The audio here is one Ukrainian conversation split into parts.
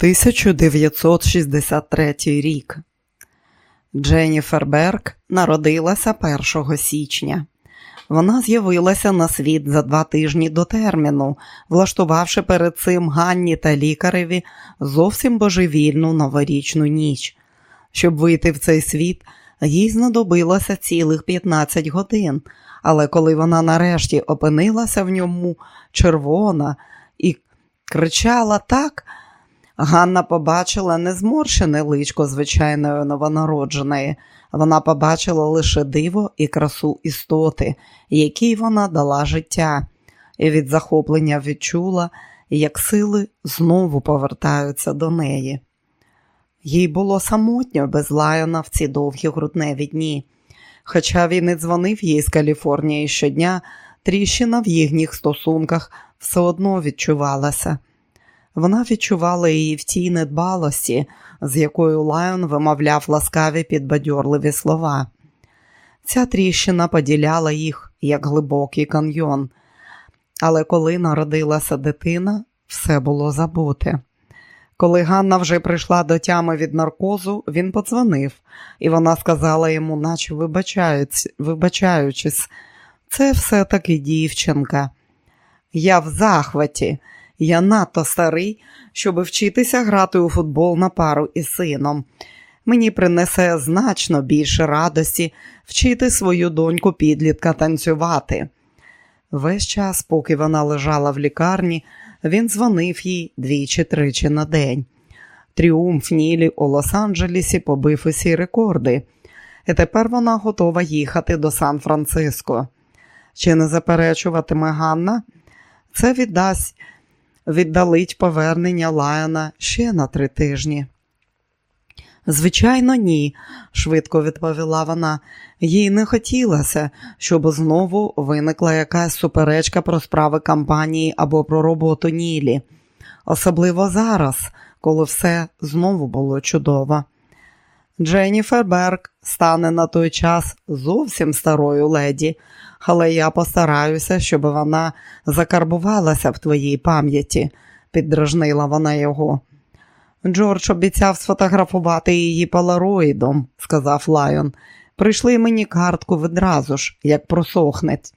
1963 рік. Дженніфер Берг народилася 1 січня. Вона з'явилася на світ за два тижні до терміну, влаштувавши перед цим Ганні та лікареві зовсім божевільну новорічну ніч. Щоб вийти в цей світ, їй знадобилося цілих 15 годин, але коли вона нарешті опинилася в ньому червона і кричала так, Ганна побачила не зморщене личко звичайної новонародженої, вона побачила лише диво і красу істоти, якій вона дала життя, і від захоплення відчула, як сили знову повертаються до неї. Їй було самотньо без Лайона в ці довгі грудневі дні. Хоча він і дзвонив їй з Каліфорнії щодня, тріщина в їхніх стосунках все одно відчувалася. Вона відчувала її в тій недбалості, з якою Лайон вимовляв ласкаві підбадьорливі слова. Ця тріщина поділяла їх як глибокий каньйон, але коли народилася дитина, все було забуте. Коли Ганна вже прийшла до тями від наркозу, він подзвонив, і вона сказала йому, наче вибачаючись, це все-таки дівчинка. Я в захваті, я надто старий, щоб вчитися грати у футбол на пару із сином. Мені принесе значно більше радості вчити свою доньку підлітка танцювати. Весь час, поки вона лежала в лікарні, він дзвонив їй двічі-тричі на день. Тріумф Нілі у Лос-Анджелесі побив усі рекорди, і тепер вона готова їхати до Сан-Франциско. Чи не заперечуватиме Ганна? Це віддасть віддалить повернення Лайона ще на три тижні. Звичайно, ні, швидко відповіла вона. Їй не хотілося, щоб знову виникла якась суперечка про справи кампанії або про роботу Нілі, особливо зараз, коли все знову було чудово. Дженніфер Берг стане на той час зовсім старою леді, але я постараюся, щоб вона закарбувалася в твоїй пам'яті, піддражнила вона його. Джордж обіцяв сфотографувати її полароїдом, сказав Лайон. Прийшли мені картку відразу ж, як просохнець.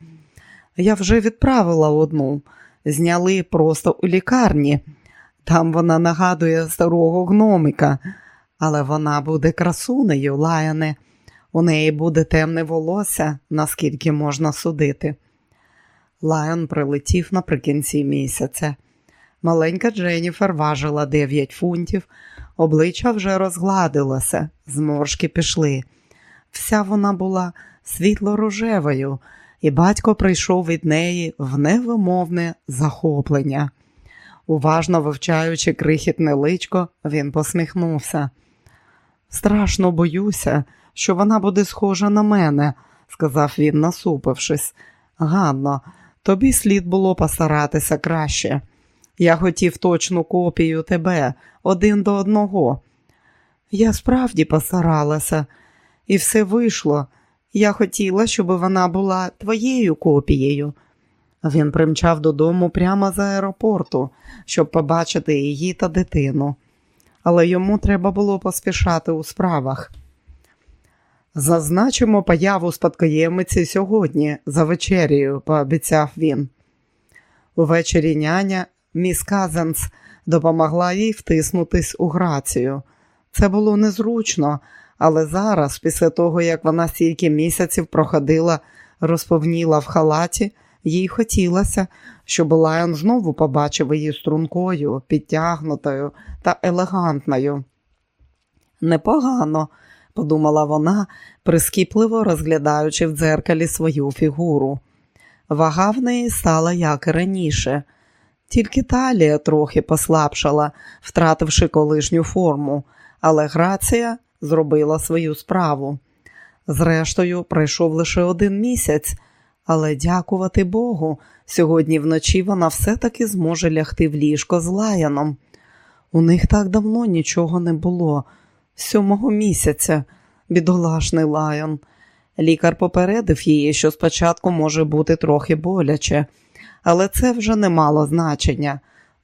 Я вже відправила одну, зняли просто у лікарні. Там вона нагадує старого гномика, але вона буде красунею, Лайоне. У неї буде темне волосся, наскільки можна судити. Лайон прилетів наприкінці місяця. Маленька Дженніфер важила 9 фунтів, обличчя вже розгладилося, зморшки пішли. Вся вона була світло-рожевою, і батько прийшов від неї в невимовне захоплення. Уважно вивчаючи крихітне личко, він посміхнувся. Страшно боюся, що вона буде схожа на мене, сказав він, насупившись. Ганно, тобі слід було постаратися краще. Я хотів точну копію тебе один до одного. Я справді постаралася, і все вийшло. Я хотіла, щоб вона була твоєю копією. Він примчав додому прямо з аеропорту, щоб побачити її та дитину, але йому треба було поспішати у справах. Зазначимо появу спадкоємиці сьогодні за вечерію, пообіцяв він. Увечері няня міс Казенс допомогла їй втиснутись у грацію. Це було незручно, але зараз, після того, як вона стільки місяців проходила, розповніла в халаті, їй хотілося, щоб Лайон знову побачив її стрункою, підтягнутою та елегантною. Непогано, подумала вона, прискіпливо розглядаючи в дзеркалі свою фігуру. Вага в неї стала як і раніше, тільки талія трохи послабшала, втративши колишню форму, але Грація зробила свою справу. Зрештою, пройшов лише один місяць, але дякувати Богу, сьогодні вночі вона все-таки зможе лягти в ліжко з лаяном. У них так давно нічого не було, сьомого місяця, бідолашний лайон. Лікар попередив її, що спочатку може бути трохи боляче, але це вже не мало значення.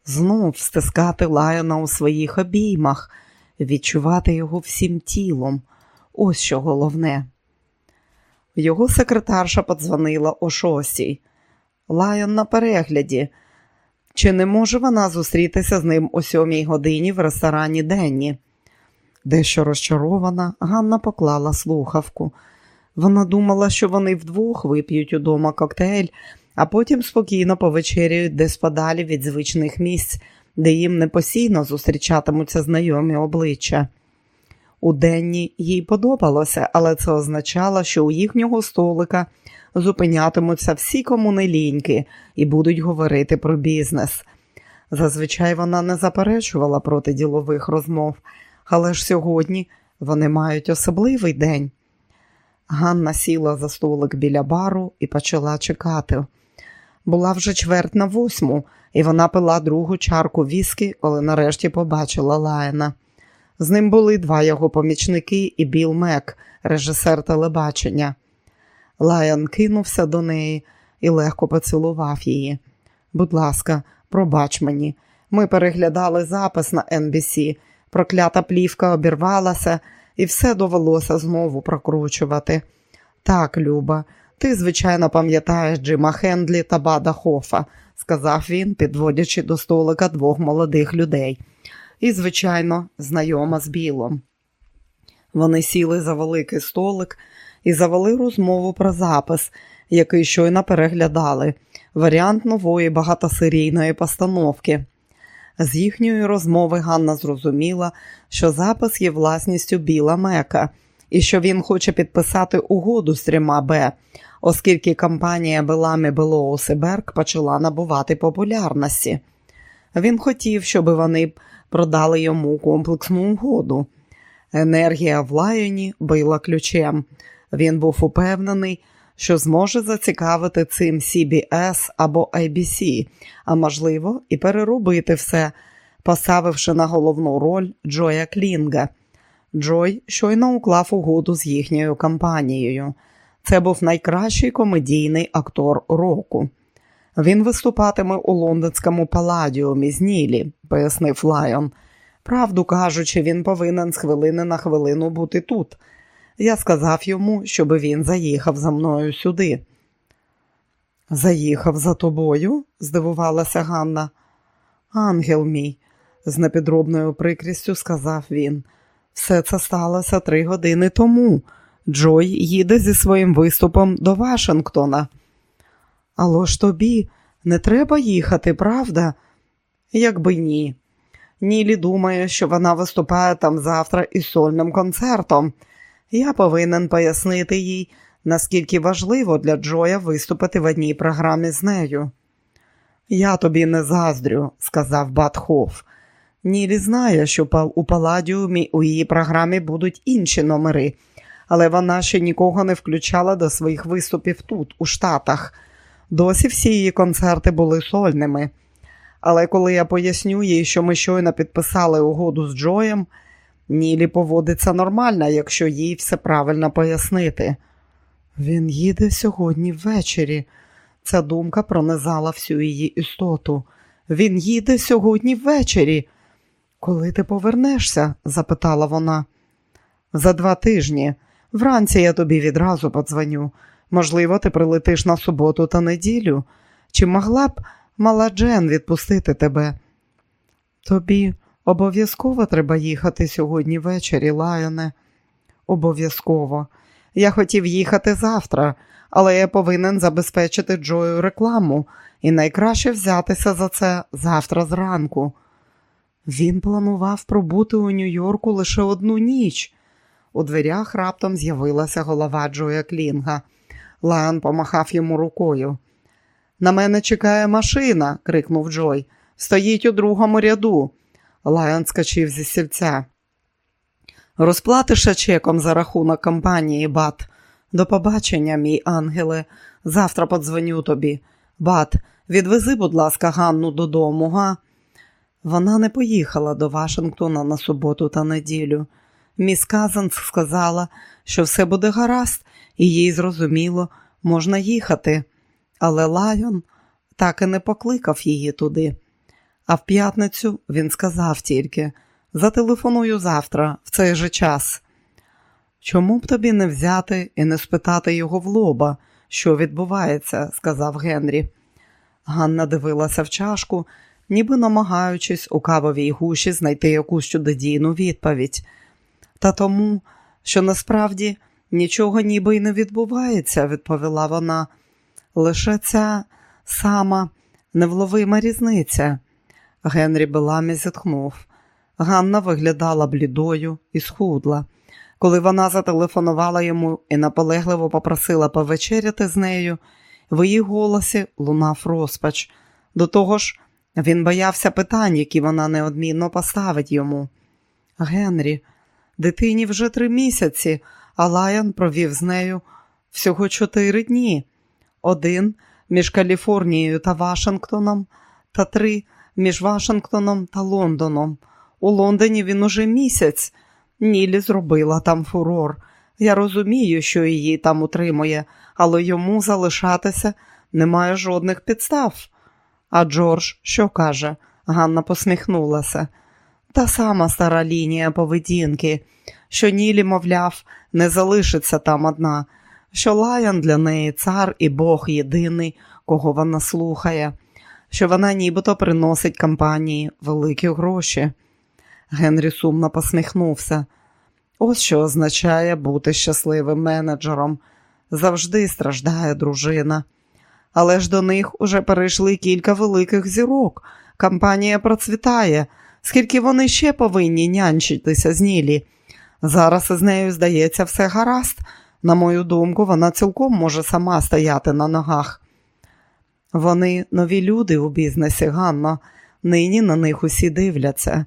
знов стискати Лайона у своїх обіймах, відчувати його всім тілом. Ось що головне. Його секретарша подзвонила о шостій. Лайон на перегляді. Чи не може вона зустрітися з ним о сьомій годині в ресторані Денні? Дещо розчарована, Ганна поклала слухавку. Вона думала, що вони вдвох вип'ють удома коктейль, а потім спокійно повечеряють десь подалі від звичних місць, де їм не постійно зустрічатимуться знайомі обличчя. У денні їй подобалося, але це означало, що у їхнього столика зупинятимуться всі кому не і будуть говорити про бізнес. Зазвичай вона не заперечувала проти ділових розмов, але ж сьогодні вони мають особливий день. Ганна сіла за столик біля бару і почала чекати. Була вже чверть на восьму, і вона пила другу чарку віскі, коли нарешті побачила Лайена. З ним були два його помічники і Біл Мек, режисер телебачення. Лайон кинувся до неї і легко поцілував її. Будь ласка, пробач мені. Ми переглядали запис на NBC. Проклята плівка обірвалася, і все довелося знову прокручувати. Так, Люба, ти, звичайно, пам'ятаєш Джима Хендлі та Бада Хофа, сказав він, підводячи до столика двох молодих людей. І, звичайно, знайома з Білом. Вони сіли за великий столик і завели розмову про запис, який щойно переглядали, варіант нової багатосерійної постановки. З їхньої розмови Ганна зрозуміла, що запис є власністю Біла Мека і що він хоче підписати угоду з трьома Б, оскільки компанія Беламі Белоус і Берг почала набувати популярності. Він хотів, щоб вони продали йому комплексну угоду. Енергія в Лайоні била ключем. Він був упевнений, що зможе зацікавити цим CBS або ABC, а можливо, і переробити все, поставивши на головну роль Джоя Клінга. Джой щойно уклав угоду з їхньою компанією. Це був найкращий комедійний актор року. Він виступатиме у лондонському паладіумі з Нілі, пояснив Лайон. Правду кажучи, він повинен з хвилини на хвилину бути тут. Я сказав йому, щоб він заїхав за мною сюди. Заїхав за тобою? здивувалася Ганна. Ангел мій, з непідробною прикрістю сказав він. Все це сталося три години тому. Джой їде зі своїм виступом до Вашингтона. Але ж тобі не треба їхати, правда? Якби ні. Нілі думає, що вона виступає там завтра із сольним концертом. Я повинен пояснити їй, наскільки важливо для Джоя виступити в одній програмі з нею. Я тобі не заздрю, сказав Батхоф. Нілі знає, що у Паладіумі у її програмі будуть інші номери, але вона ще нікого не включала до своїх виступів тут, у Штатах. Досі всі її концерти були сольними. Але коли я поясню їй, що ми щойно підписали угоду з Джоєм, Нілі поводиться нормально, якщо їй все правильно пояснити. Він їде сьогодні ввечері. Ця думка пронизала всю її істоту. Він їде сьогодні ввечері. Коли ти повернешся? запитала вона. За два тижні. Вранці я тобі відразу подзвоню. Можливо, ти прилетиш на суботу та неділю. Чи могла б мала Джен відпустити тебе? Тобі обов'язково треба їхати сьогодні ввечері, Лайоне. Обов'язково. Я хотів їхати завтра, але я повинен забезпечити Джою рекламу і найкраще взятися за це завтра зранку. Він планував пробути у Нью-Йорку лише одну ніч. У дверях раптом з'явилася голова Джоя Клінга. Лайон помахав йому рукою. На мене чекає машина, крикнув Джой. Стоїть у другому ряду. Лайон скачив зі сільця. Розплатиша чеком за рахунок компанії, Бат. До побачення, мій ангеле. Завтра подзвоню тобі. Бат, відвези, будь ласка, Ганну додому, га? Вона не поїхала до Вашингтона на суботу та неділю. Міс Казанс сказала, що все буде гаразд, і їй зрозуміло, можна їхати. Але Лайон так і не покликав її туди. А в п'ятницю він сказав тільки зателефоную завтра, в цей же час. Чому б тобі не взяти і не спитати його в лоба, що відбувається, сказав Генрі. Ганна дивилася в чашку, ніби намагаючись у кавовій гуші знайти якусь чудодійну відповідь. Та тому, що насправді нічого ніби й не відбувається, відповіла вона. Лише ця сама невловима різниця. Генрі Беламі зітхнув. Ганна виглядала блідою і схудла. Коли вона зателефонувала йому і наполегливо попросила повечеряти з нею, в її голосі лунав розпач. До того ж, він боявся питань, які вона неодмінно поставить йому. Генрі, дитині вже три місяці, а Лайон провів з нею всього чотири дні. Один між Каліфорнією та Вашингтоном, та три між Вашингтоном та Лондоном. У Лондоні він уже місяць. Нілі зробила там фурор. Я розумію, що її там утримує, але йому залишатися немає жодних підстав. А Джордж що каже? Ганна посміхнулася. Та сама стара лінія поведінки, що Нілі, мовляв, не залишиться там одна, що Лаян для неї цар і Бог єдиний, кого вона слухає, що вона нібито приносить компанії великі гроші. Генрі сумно посміхнувся. Ось що означає бути щасливим менеджером. Завжди страждає дружина. Але ж до них уже перейшли кілька великих зірок. Компанія процвітає. Скільки вони ще повинні нянчитися з Нілі? Зараз із нею, здається, все гаразд. На мою думку, вона цілком може сама стояти на ногах. Вони нові люди у бізнесі, Ганно. Нині на них усі дивляться.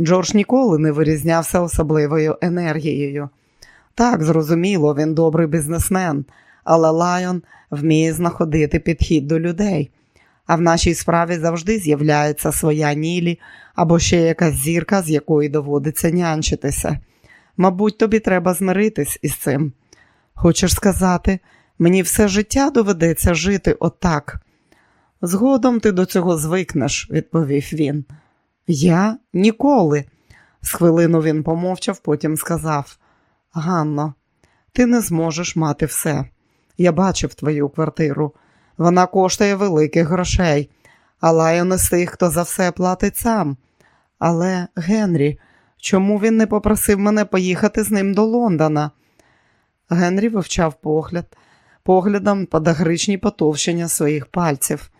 Джордж ніколи не вирізнявся особливою енергією. Так, зрозуміло, він добрий бізнесмен, але Лайон вміє знаходити підхід до людей. А в нашій справі завжди з'являється своя Нілі або ще якась зірка, з якої доводиться нянчитися. Мабуть, тобі треба змиритись із цим. Хочеш сказати, мені все життя доведеться жити отак. Згодом ти до цього звикнеш, відповів він. Я ніколи. З хвилину він помовчав, потім сказав: Ганно, ти не зможеш мати все. Я бачив твою квартиру. Вона коштує великих грошей, а не з тих, хто за все платить сам. Але, Генрі, чому він не попросив мене поїхати з ним до Лондона? Генрі вивчав погляд, поглядом подагричні потовщення своїх пальців.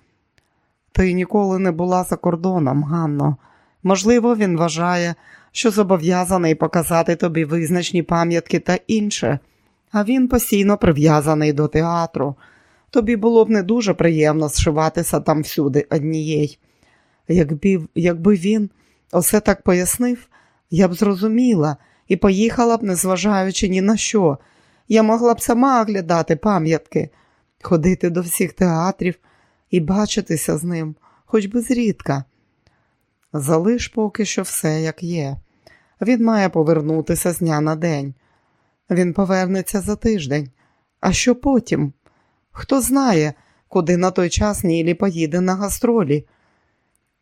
Ти ніколи не була за кордоном, Ганно. Можливо, він вважає, що зобов'язаний показати тобі визначні пам'ятки та інше, а він постійно прив'язаний до театру. Тобі було б не дуже приємно зшиватися там всюди однієї. Якби, якби він усе так пояснив, я б зрозуміла і поїхала б, незважаючи ні на що. Я могла б сама оглядати пам'ятки, ходити до всіх театрів і бачитися з ним, хоч би зрідка. Залиш поки що все, як є. Він має повернутися з дня на день. Він повернеться за тиждень. А що потім? Хто знає, куди на той час Нілі поїде на гастролі?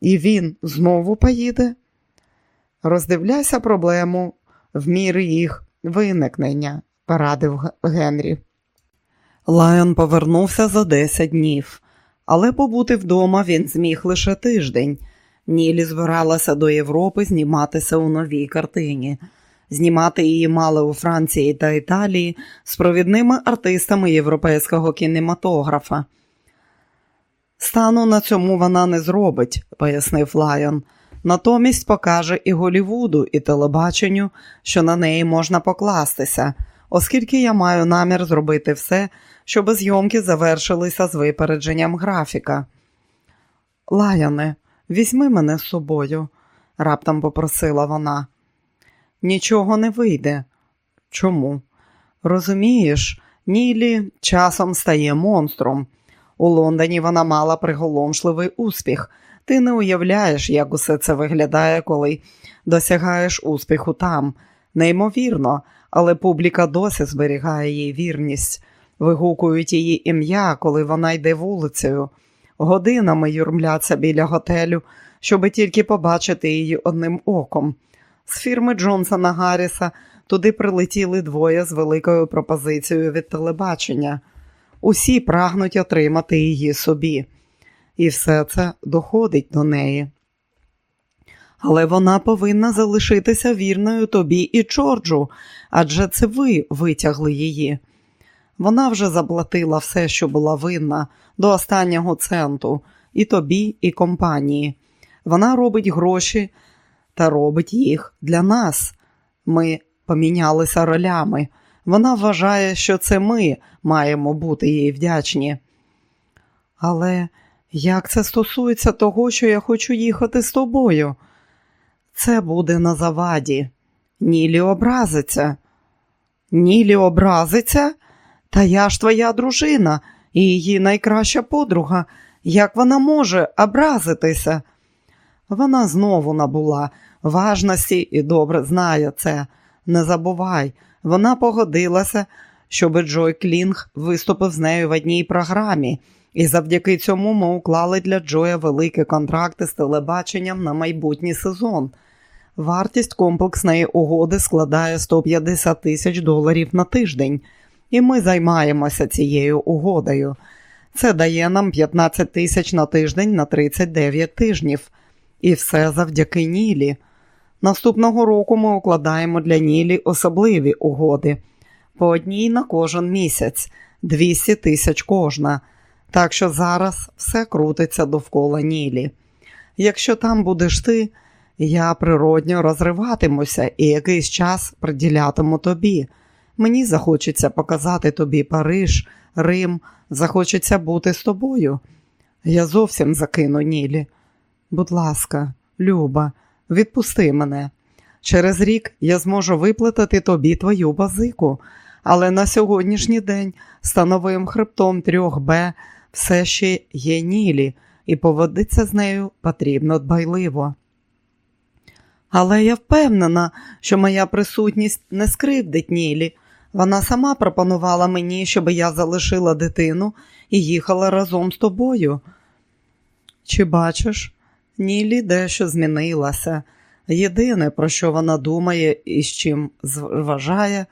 І він знову поїде? Роздивляйся проблему в мірі їх виникнення, порадив Генрі. Лайон повернувся за 10 днів, але побути вдома він зміг лише тиждень. Нілі збиралася до Європи зніматися у новій картині. Знімати її мали у Франції та Італії з провідними артистами європейського кінематографа. Стану на цьому вона не зробить, пояснив Лайон. Натомість покаже і Голівуду, і телебаченню, що на неї можна покластися, оскільки я маю намір зробити все, щоб зйомки завершилися з випередженням графіка. Лаяне, Візьми мене з собою, раптом попросила вона. Нічого не вийде. Чому? Розумієш, Нілі часом стає монстром. У Лондоні вона мала приголомшливий успіх. Ти не уявляєш, як усе це виглядає, коли досягаєш успіху там. Неймовірно, але публіка досі зберігає їй вірність, вигукують її ім'я, коли вона йде вулицею годинами юрмляться біля готелю, щоби тільки побачити її одним оком. З фірми Джонсона Гарріса туди прилетіли двоє з великою пропозицією від телебачення. Усі прагнуть отримати її собі, і все це доходить до неї. Але вона повинна залишитися вірною тобі і Джорджу, адже це ви витягли її. Вона вже заплатила все, що була винна, до останнього центу, і тобі, і компанії. Вона робить гроші та робить їх для нас. Ми помінялися ролями. Вона вважає, що це ми маємо бути їй вдячні. Але як це стосується того, що я хочу їхати з тобою? Це буде на заваді. Нілі образиться. Нілі образиться? Та я ж твоя дружина і її найкраща подруга. Як вона може образитися? Вона знову набула важності і добре знає це. Не забувай, вона погодилася, щоб Джой Клінг виступив з нею в одній програмі, і завдяки цьому ми уклали для Джоя великі контракти з телебаченням на майбутній сезон. Вартість комплексної угоди складає 150 тисяч доларів на тиждень, і ми займаємося цією угодою. Це дає нам 15 тисяч на тиждень на 39 тижнів. І все завдяки Нілі. Наступного року ми укладаємо для Нілі особливі угоди. По одній на кожен місяць, 200 тисяч кожна. Так що зараз все крутиться довкола Нілі. Якщо там будеш ти, я природньо розриватимуся і якийсь час приділятиму тобі. Мені захочеться показати тобі Париж, Рим, захочеться бути з тобою. Я зовсім закину Нілі. Будь ласка, Люба, відпусти мене. Через рік я зможу виплатити тобі твою базику, але на сьогоднішній день становим хребтом трьох Б все ще є Нілі, і поводиться з нею потрібно дбайливо. Але я впевнена, що моя присутність не скривдить Нілі. Вона сама пропонувала мені, щоб я залишила дитину і їхала разом з тобою. Чи бачиш, Нілі дещо змінилася. Єдине, про що вона думає і з чим зважає,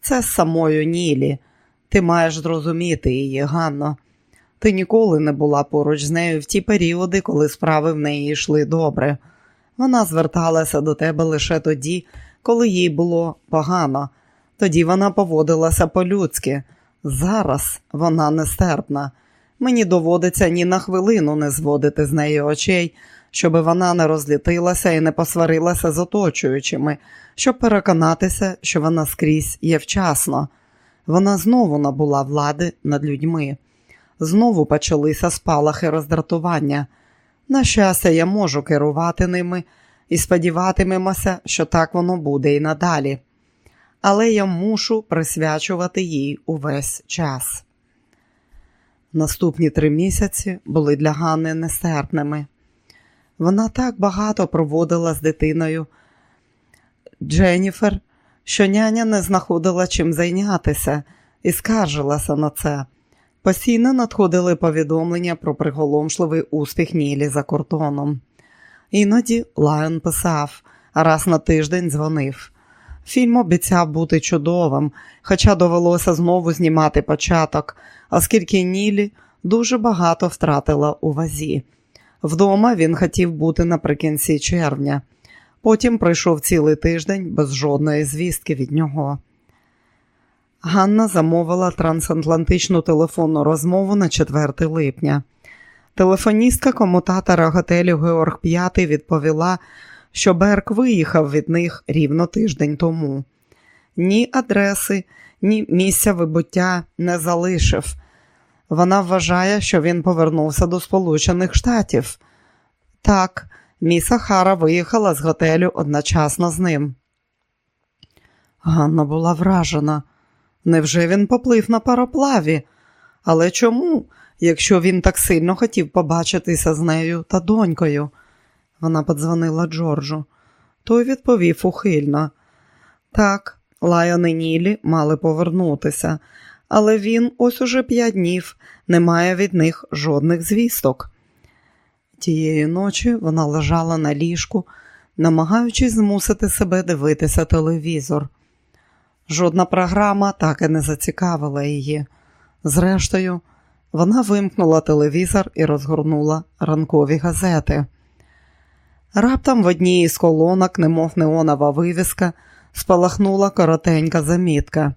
це з самою Нілі. Ти маєш зрозуміти її, Ганно. Ти ніколи не була поруч з нею в ті періоди, коли справи в неї йшли добре. Вона зверталася до тебе лише тоді, коли їй було погано. Тоді вона поводилася по-людськи. Зараз вона нестерпна. Мені доводиться ні на хвилину не зводити з неї очей, щоб вона не розлітилася і не посварилася з оточуючими, щоб переконатися, що вона скрізь є вчасно. Вона знову набула влади над людьми. Знову почалися спалахи роздратування. На щастя, я можу керувати ними і сподіватимемося, що так воно буде і надалі. Але я мушу присвячувати їй увесь час. Наступні три місяці були для Ганни нестерпними. Вона так багато проводила з дитиною Дженніфер, що няня не знаходила чим зайнятися і скаржилася на це. Постійно надходили повідомлення про приголомшливий успіх Нілі за кордоном. Іноді Лайон писав, раз на тиждень дзвонив. Фільм обіцяв бути чудовим, хоча довелося знову знімати початок, оскільки Нілі дуже багато втратила у вазі. Вдома він хотів бути наприкінці червня. Потім пройшов цілий тиждень без жодної звістки від нього. Ганна замовила трансатлантичну телефонну розмову на 4 липня. Телефоністка комутатора готелю Георг V відповіла, що Берк виїхав від них рівно тиждень тому. Ні адреси, ні місця вибуття не залишив. Вона вважає, що він повернувся до Сполучених Штатів. Так, міса Хара виїхала з готелю одночасно з ним. Ганна була вражена. Невже він поплив на пароплаві? Але чому, якщо він так сильно хотів побачитися з нею та донькою? Вона подзвонила Джорджу. Той відповів ухильно. Так, Лайон і Нілі мали повернутися, але він ось уже п'ять днів не має від них жодних звісток. Тієї ночі вона лежала на ліжку, намагаючись змусити себе дивитися телевізор. Жодна програма так і не зацікавила її. Зрештою, вона вимкнула телевізор і розгорнула ранкові газети. Раптом в одній із колонок, немов неонова вивіска, спалахнула коротенька замітка.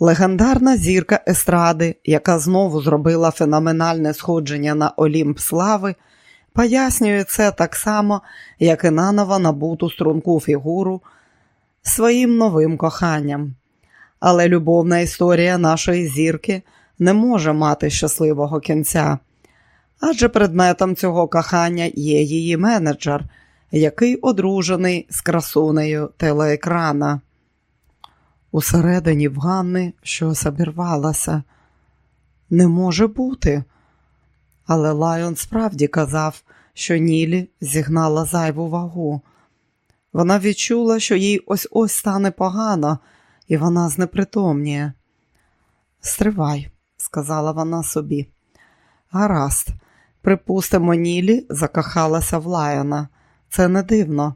Легендарна зірка естради, яка знову зробила феноменальне сходження на Олімп слави, пояснює це так само, як і наново набуту струнку фігуру своїм новим коханням. Але любовна історія нашої зірки не може мати щасливого кінця, адже предметом цього кохання є її менеджер, який одружений з красунею телеекрана. Усередині в Ганни щось обірвалося. Не може бути. Але Лайон справді казав, що Нілі зігнала зайву вагу. Вона відчула, що їй ось ось стане погано, і вона знепритомніє. Стривай, сказала вона собі. Гаразд, припустимо, Нілі закохалася в Лайона. Це не дивно.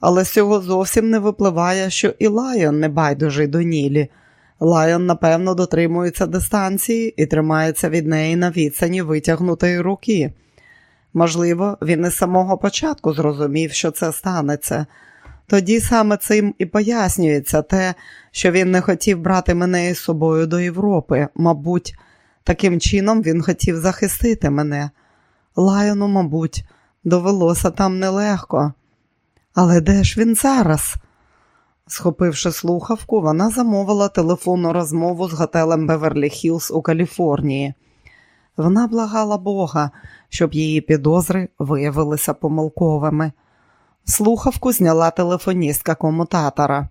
Але з цього зовсім не випливає, що і Лайон не байдужий до Нілі. Лайон, напевно, дотримується дистанції і тримається від неї на відстані витягнутої руки. Можливо, він із самого початку зрозумів, що це станеться. Тоді саме цим і пояснюється те, що він не хотів брати мене із собою до Європи. Мабуть, таким чином він хотів захистити мене. Лайону, мабуть, довелося там нелегко. Але де ж він зараз? Схопивши слухавку, вона замовила телефонну розмову з готелем Беверлі Хіллз у Каліфорнії. Вона благала Бога, щоб її підозри виявилися помилковими. Слухавку зняла телефоністка комутатора.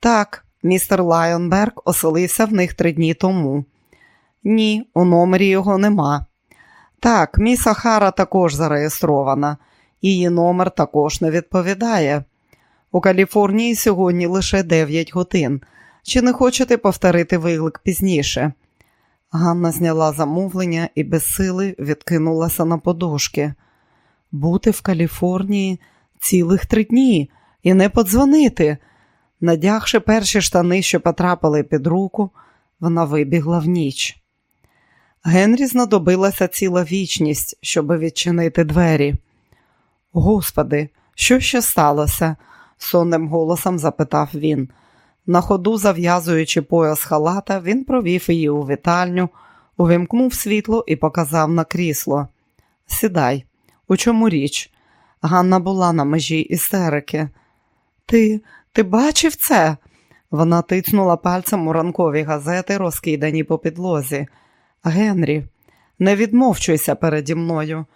Так, містер Лайонберг оселився в них три дні тому. Ні, у номері його нема. Так, міс О'Хара також зареєстрована. Її номер також не відповідає. У Каліфорнії сьогодні лише 9 годин. Чи не хочете повторити виклик пізніше? Ганна зняла замовлення і без сили відкинулася на подушки. Бути в Каліфорнії цілих три дні і не подзвонити. Надягши перші штани, що потрапили під руку, вона вибігла в ніч. Генрі знадобилася ціла вічність, щоб відчинити двері. Господи, що ще сталося? сонним голосом запитав він. На ходу, зав'язуючи пояс халата, він провів її у вітальню, увімкнув світло і показав на крісло. Сідай, у чому річ? Ганна була на межі істерики. Ти ти бачив це? Вона тицнула пальцем у ранкові газети, розкидані по підлозі. Генрі, не відмовчуйся переді мною.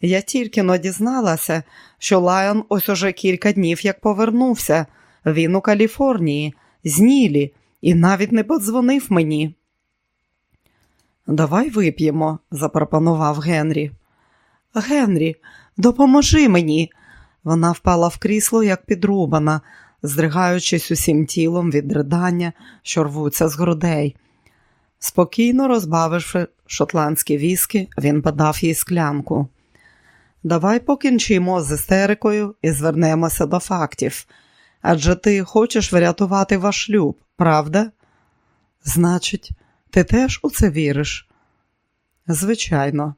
Я тільки но дізналася, що Лайон ось уже кілька днів як повернувся. Він у Каліфорнії, з Нілі, і навіть не подзвонив мені. Давай вип'ємо, запропонував Генрі. Генрі, допоможи мені. Вона впала в крісло, як підрубана, здригаючись усім тілом від ридання, що рвуться з грудей. Спокійно розбавивши шотландські віскі, він подав їй склянку. Давай покінчимо з істерикою і звернемося до фактів. Адже ти хочеш врятувати ваш шлюб, правда? Значить, ти теж у це віриш? Звичайно,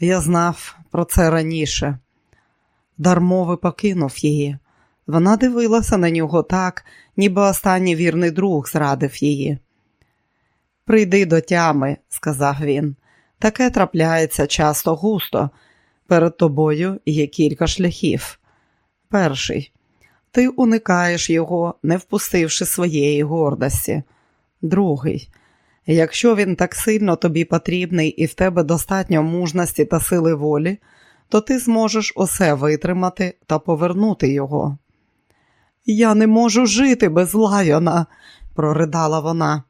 я знав про це раніше. Дармови покинув її. Вона дивилася на нього так, ніби останній вірний друг зрадив її. Прийди до тями, сказав він. Таке трапляється часто густо. Перед тобою є кілька шляхів. Перший ти уникаєш його, не впустивши своєї гордості. Другий, якщо він так сильно тобі потрібний і в тебе достатньо мужності та сили волі, то ти зможеш усе витримати та повернути його. Я не можу жити без лайона, проридала вона.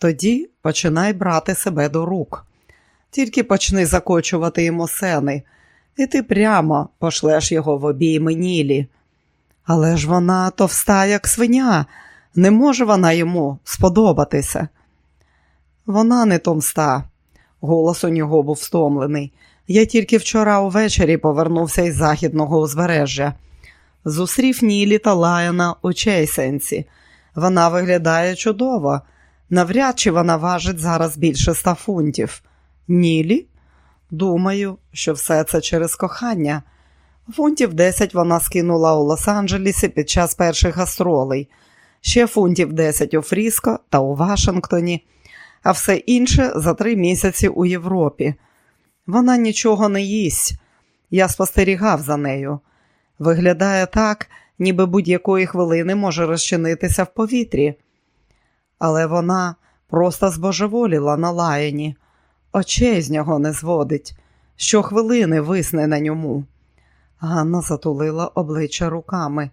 Тоді починай брати себе до рук. Тільки почни закочувати йому сени, і ти прямо пошлеш його в обійми Нілі. Але ж вона товста, як свиня, не може вона йому сподобатися. Вона не товста, голос у нього був стомлений. Я тільки вчора увечері повернувся із західного узбережжя. Зустрів Нілі та Лайона у Чейсенці. Вона виглядає чудово. Навряд чи вона важить зараз більше ста фунтів. Нілі? Думаю, що все це через кохання. Фунтів 10 вона скинула у Лос-Анджелесі під час перших гастролей, ще фунтів 10 у Фріско та у Вашингтоні, а все інше за три місяці у Європі. Вона нічого не їсть. Я спостерігав за нею. Виглядає так, ніби будь-якої хвилини може розчинитися в повітрі. Але вона просто збожеволіла на лаяні, очей з нього не зводить, щохвилини висне на ньому. Ганна затулила обличчя руками.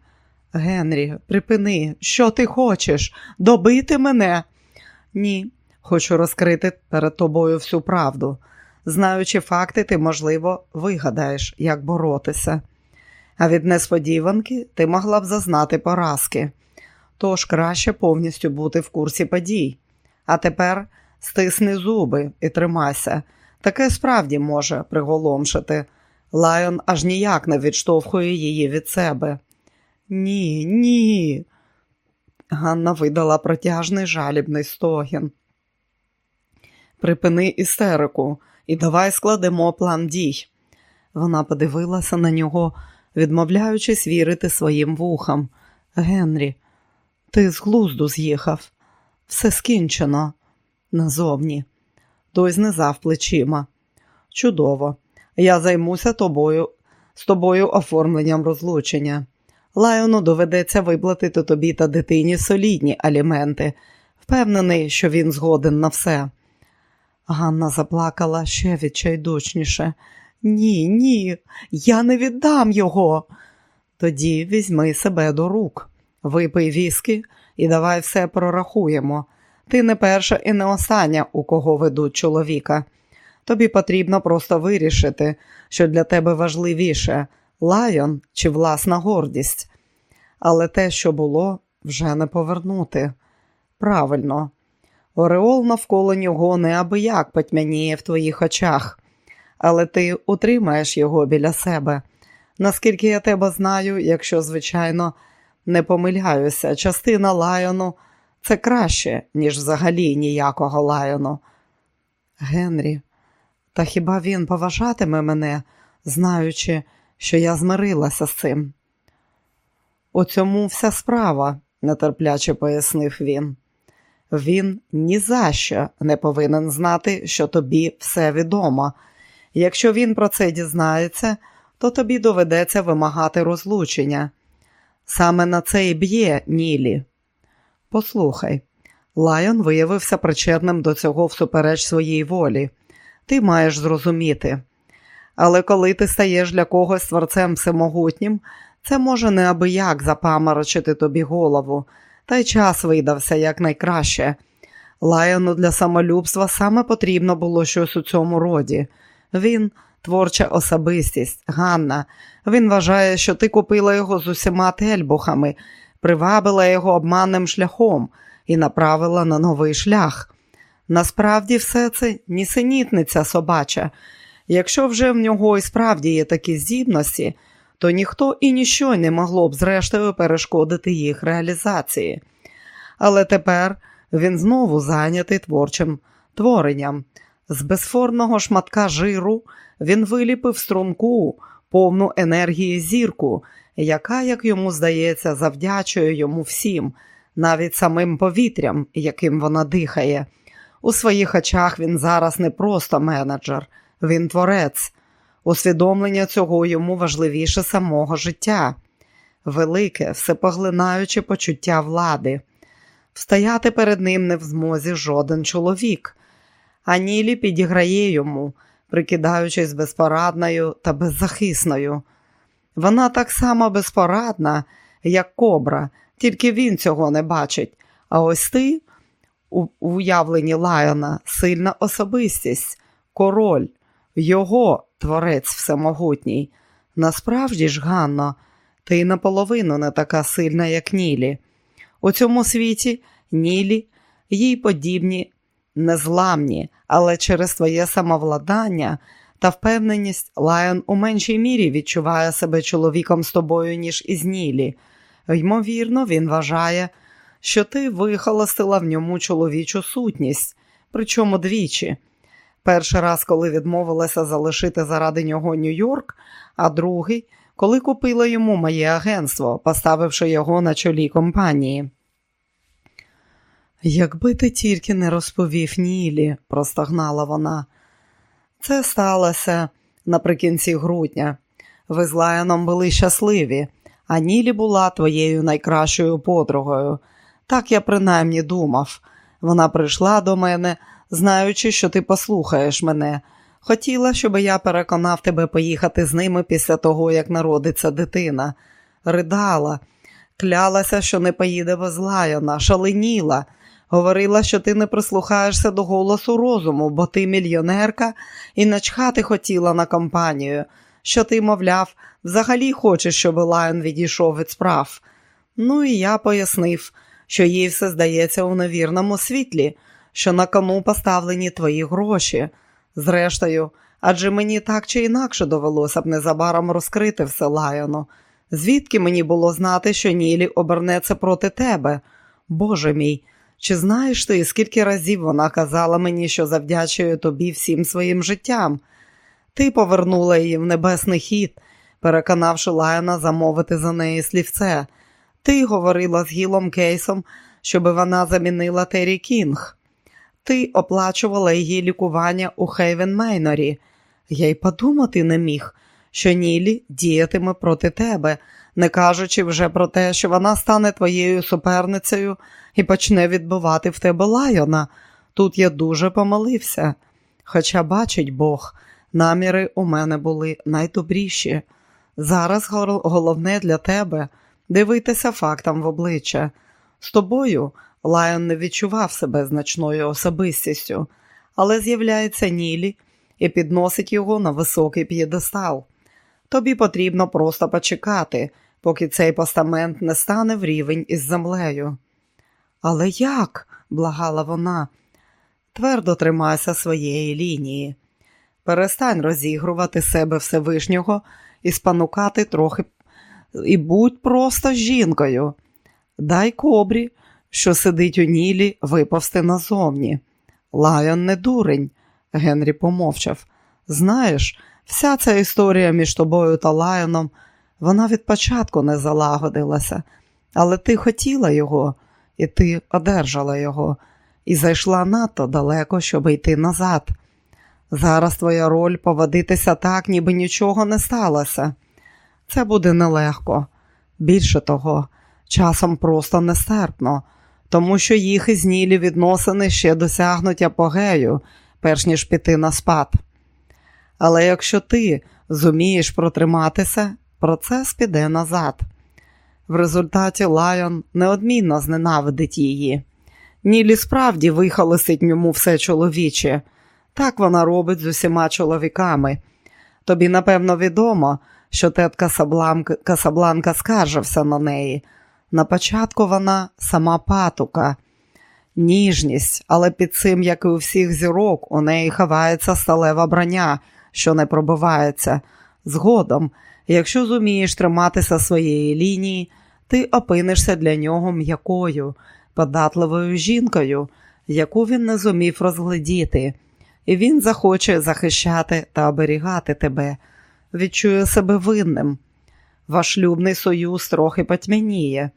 Генрі, припини, що ти хочеш? Добити мене? Ні, хочу розкрити перед тобою всю правду. Знаючи факти, ти, можливо, вигадаєш, як боротися. А від несподіванки ти могла б зазнати поразки. Тож краще повністю бути в курсі подій. А тепер стисни зуби і тримайся. Таке справді може приголомшити. Лайон аж ніяк не відштовхує її від себе. Ні, ні. Ганна видала протяжний жалібний стогін. Припини істерику і давай складемо план дій. Вона подивилася на нього, відмовляючись вірити своїм вухам. Генрі, ти з глузду з'їхав. Все скінчено назовні. Той знизав плечима. Чудово. Я займуся тобою з тобою оформленням розлучення. Лайону доведеться виплатити тобі та дитині солідні аліменти. Впевнений, що він згоден на все. Ганна заплакала ще відчайдушніше. Ні, ні, я не віддам його. Тоді візьми себе до рук, випий віскі і давай все прорахуємо. Ти не перша і не остання, у кого ведуть чоловіка. Тобі потрібно просто вирішити, що для тебе важливіше лайон чи власна гордість. Але те, що було, вже не повернути. Правильно, Ореол навколо нього неабияк потьмяніє в твоїх очах, але ти утримаєш його біля себе. Наскільки я тебе знаю, якщо, звичайно, не помиляюся, частина лайону це краще, ніж взагалі ніякого лайону. Генрі, та хіба він поважатиме мене, знаючи, що я змирилася з цим? У цьому вся справа, нетерпляче пояснив він. Він ні за що не повинен знати, що тобі все відомо. Якщо він про це дізнається, то тобі доведеться вимагати розлучення. Саме на це і б'є Нілі. Послухай, Лайон виявився причетним до цього всупереч своїй волі. Ти маєш зрозуміти. Але коли ти стаєш для когось творцем всемогутнім, це може неабияк запаморочити тобі голову, та й час видався якнайкраще. Лайону для самолюбства саме потрібно було щось у цьому роді. Він творча особистість, Ганна. Він вважає, що ти купила його з усіма тельбухами, привабила його обманним шляхом і направила на новий шлях. Насправді, все це нісенітниця собача. Якщо вже в нього і справді є такі здібності, то ніхто і ніщо не могло б, зрештою, перешкодити їх реалізації. Але тепер він знову зайнятий творчим творенням. З безформного шматка жиру він виліпив струнку, повну енергії зірку, яка, як йому здається, завдячує йому всім, навіть самим повітрям, яким вона дихає. У своїх очах він зараз не просто менеджер, він творець. Усвідомлення цього йому важливіше самого життя, велике, всепоглинаюче почуття влади. Встояти перед ним не в змозі жоден чоловік. А Нілі підіграє йому, прикидаючись безпорадною та беззахисною. Вона так само безпорадна, як кобра, тільки він цього не бачить. А ось ти, у уявленні Лайона, сильна особистість, король, його творець всемогутній. Насправді ж, Ганно, ти наполовину не така сильна, як Нілі. У цьому світі Нілі, їй подібні, незламні, але через твоє самовладання та впевненість Лайон у меншій мірі відчуває себе чоловіком з тобою, ніж із Нілі. Ймовірно, він вважає, що ти вихолостила в ньому чоловічу сутність, причому двічі. Перший раз, коли відмовилася залишити заради нього Нью-Йорк, а другий, коли купила йому моє агентство, поставивши його на чолі компанії. Якби ти тільки не розповів Нілі, простогнала вона. Це сталося наприкінці грудня. Ви з Лайоном були щасливі, а Нілі була твоєю найкращою подругою. Так я принаймні думав. Вона прийшла до мене, знаючи, що ти послухаєш мене. Хотіла, щоб я переконав тебе поїхати з ними після того, як народиться дитина. Ридала, клялася, що не поїде без Лайона, шаленіла. Говорила, що ти не прислухаєшся до голосу розуму, бо ти мільйонерка і начхати хотіла на компанію, що ти, мовляв, взагалі хочеш, щоб Лайон відійшов від справ. Ну і я пояснив, що їй все здається у невірному світлі, що на кону поставлені твої гроші. Зрештою, адже мені так чи інакше довелося б незабаром розкрити все Лайону. Звідки мені було знати, що Нілі обернеться проти тебе? Боже мій, чи знаєш ти, скільки разів вона казала мені, що завдячує тобі всім своїм життям? Ти повернула її в небесний хід, переконавши Лайона замовити за неї слівце. Ти говорила з Гілом Кейсом, щоб вона замінила Террі Кінг. Ти оплачувала її лікування у Хейвен Мейнорі. Я й подумати не міг, що Нілі діятиме проти тебе, не кажучи вже про те, що вона стане твоєю суперницею і почне відбивати в тебе лайона. Тут я дуже помолився. Хоча, бачить Бог, наміри у мене були найдобріші. Зараз головне для тебе дивитися фактам в обличчя. З тобою Лайон не відчував себе значною особистістю, але з'являється Нілі і підносить його на високий п'єдестал. Тобі потрібно просто почекати, поки цей постамент не стане в рівень із землею. Але як? благала вона, твердо тримайся своєї лінії. Перестань розігрувати себе Всевишнього і спанукати трохи і будь просто жінкою. Дай кобрі, що сидить у Нілі, виповсти назовні. Лайон не дурень, Генрі помовчав. Знаєш, вся ця історія між тобою та Лайоном, вона від початку не залагодилася, але ти хотіла його, і ти одержала його, і зайшла надто далеко, щоб йти назад. Зараз твоя роль поводитися так, ніби нічого не сталося. Це буде нелегко. Більше того, часом просто нестерпно, тому що їх із Нілі відносини ще досягнуть апогею, перш ніж піти на спад. Але якщо ти зумієш протриматися, процес піде назад. В результаті Лайон неодмінно зненавидить її. Нілі справді вихолосить йому все чоловіче. Так вона робить з усіма чоловіками. Тобі, напевно, відомо, що тет Касабланка, Касабланка скаржився на неї. На початку вона сама патука, ніжність, але під цим, як і у всіх зірок, у неї ховається сталева броня, що не пробивається. Згодом, якщо зумієш триматися своєї лінії, ти опинишся для нього м'якою, податливою жінкою, яку він не зумів розглядіти, і він захоче захищати та оберігати тебе відчує себе винним. Ваш шлюбний союз трохи потьмяніє.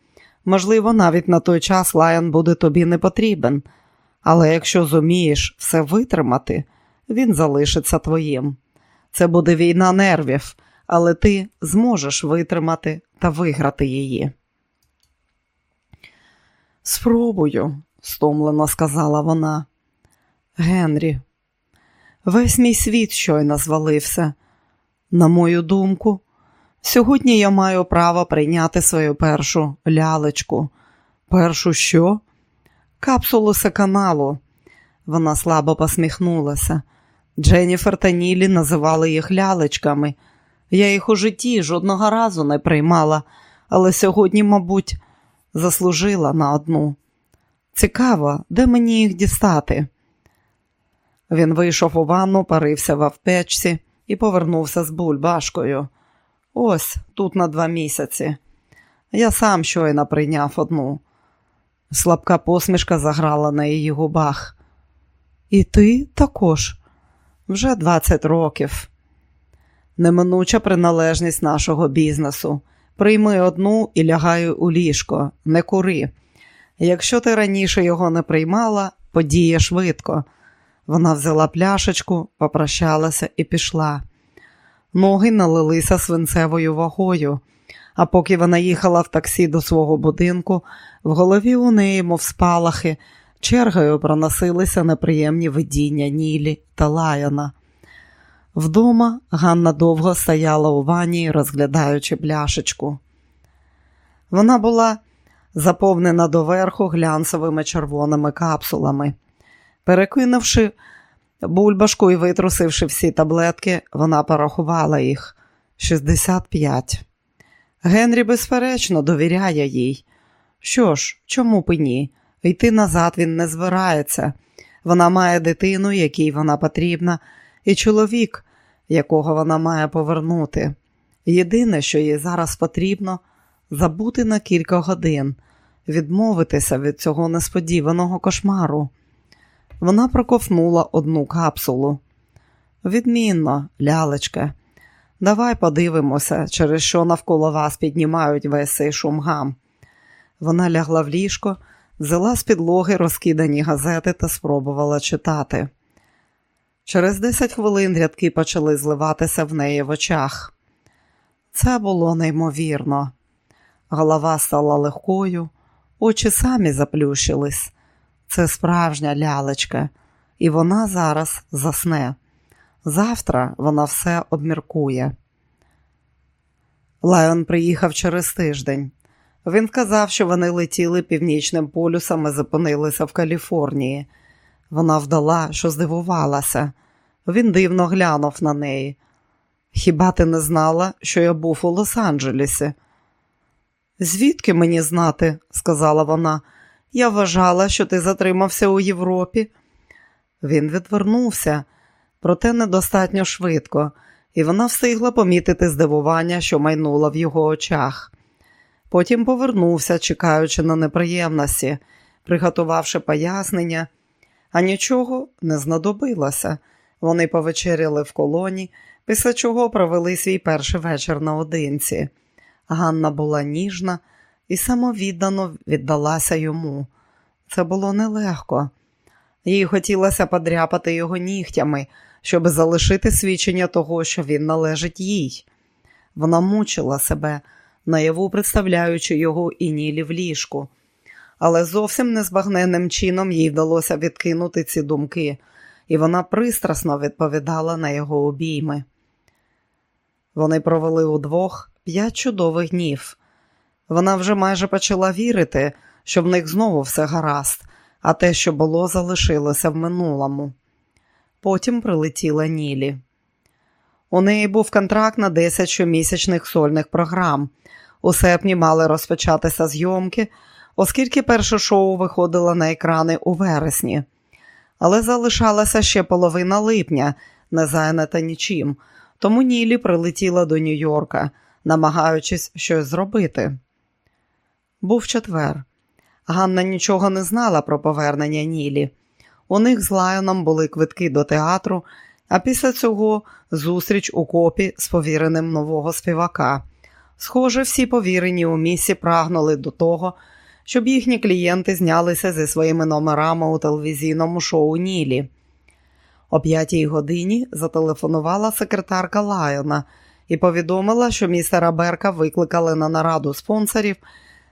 Можливо, навіть на той час Лайон буде тобі не потрібен, але якщо зумієш все витримати, він залишиться твоїм. Це буде війна нервів, але ти зможеш витримати та виграти її. Спробую, стомлено сказала вона. Генрі, весь мій світ щойно звалився. На мою думку, сьогодні я маю право прийняти свою першу лялечку. Першу що? Капсулу секаналу. Вона слабо посміхнулася. Дженніфер та Нілі називали їх лялечками. Я їх у житті жодного разу не приймала, але сьогодні, мабуть, заслужила на одну. Цікаво, де мені їх дістати? Він вийшов у ванну, парився в авпечці і повернувся з бульбашкою. Ось тут на два місяці. Я сам щойно прийняв одну. Слабка посмішка заграла на її губах. І ти також вже 20 років. Неминуча приналежність нашого бізнесу. Прийми одну і лягай у ліжко, не кури. Якщо ти раніше його не приймала, подіє швидко. Вона взяла пляшечку, попрощалася і пішла. Ноги налилися свинцевою вагою, а поки вона їхала в таксі до свого будинку, в голові у неї, мов спалахи, чергою проносилися неприємні видіння Нілі та Лаяна. Вдома Ганна довго стояла у ванні, розглядаючи пляшечку. Вона була заповнена доверху глянцевими червоними капсулами. Перекинувши бульбашку і витрусивши всі таблетки, вона порахувала їх 65. Генрі, безперечно, довіряє їй. Що ж, чому б і ні? Йти назад він не збирається. Вона має дитину, якій вона потрібна, і чоловік, якого вона має повернути. Єдине, що їй зараз потрібно, забути на кілька годин, відмовитися від цього несподіваного кошмару. Вона проковнула одну капсулу. Відмінно, лялечка, давай подивимося, через що навколо вас піднімають весь цей шумгам. Вона лягла в ліжко, взяла з підлоги розкидані газети та спробувала читати. Через 10 хвилин рядки почали зливатися в неї в очах. Це було неймовірно. Голова стала легкою, очі самі заплющились. Це справжня лялечка, і вона зараз засне. Завтра вона все обміркує. Лайон приїхав через тиждень. Він казав, що вони летіли північним полюсом і зупинилися в Каліфорнії. Вона вдала, що здивувалася. Він дивно глянув на неї. Хіба ти не знала, що я був у Лос-Анджелесі? Звідки мені знати, сказала вона. Я вважала, що ти затримався у Європі. Він відвернувся, проте недостатньо швидко, і вона встигла помітити здивування, що майнула в його очах. Потім повернувся, чекаючи на неприємності, приготувавши пояснення, а нічого не знадобилося. Вони повечеряли в колоні, після чого провели свій перший вечір наодинці. Ганна була ніжна і самовіддано віддалася йому. Це було нелегко. Їй хотілося подряпати його нігтями, щоб залишити свідчення того, що він належить їй. Вона мучила себе, наяву представляючи його і нілі в ліжку, але зовсім незбагненним чином їй вдалося відкинути ці думки, і вона пристрасно відповідала на його обійми. Вони провели удвох п'ять чудових днів. Вона вже майже почала вірити, що в них знову все гаразд, а те, що було, залишилося в минулому. Потім прилетіла Нілі. У неї був контракт на 10 щомісячних сольних програм. У серпні мали розпочатися зйомки, оскільки перше шоу виходило на екрани у вересні. Але залишалася ще половина липня, не зайнята нічим, тому Нілі прилетіла до Нью-Йорка, намагаючись щось зробити. Був четвер. Ганна нічого не знала про повернення Нілі. У них з Лайоном були квитки до театру, а після цього зустріч у копі з повіреним нового співака. Схоже, всі повірені у місці прагнули до того, щоб їхні клієнти знялися зі своїми номерами у телевізійному шоу Нілі. О п'ятій годині зателефонувала секретарка Лайона і повідомила, що містера Берка викликали на нараду спонсорів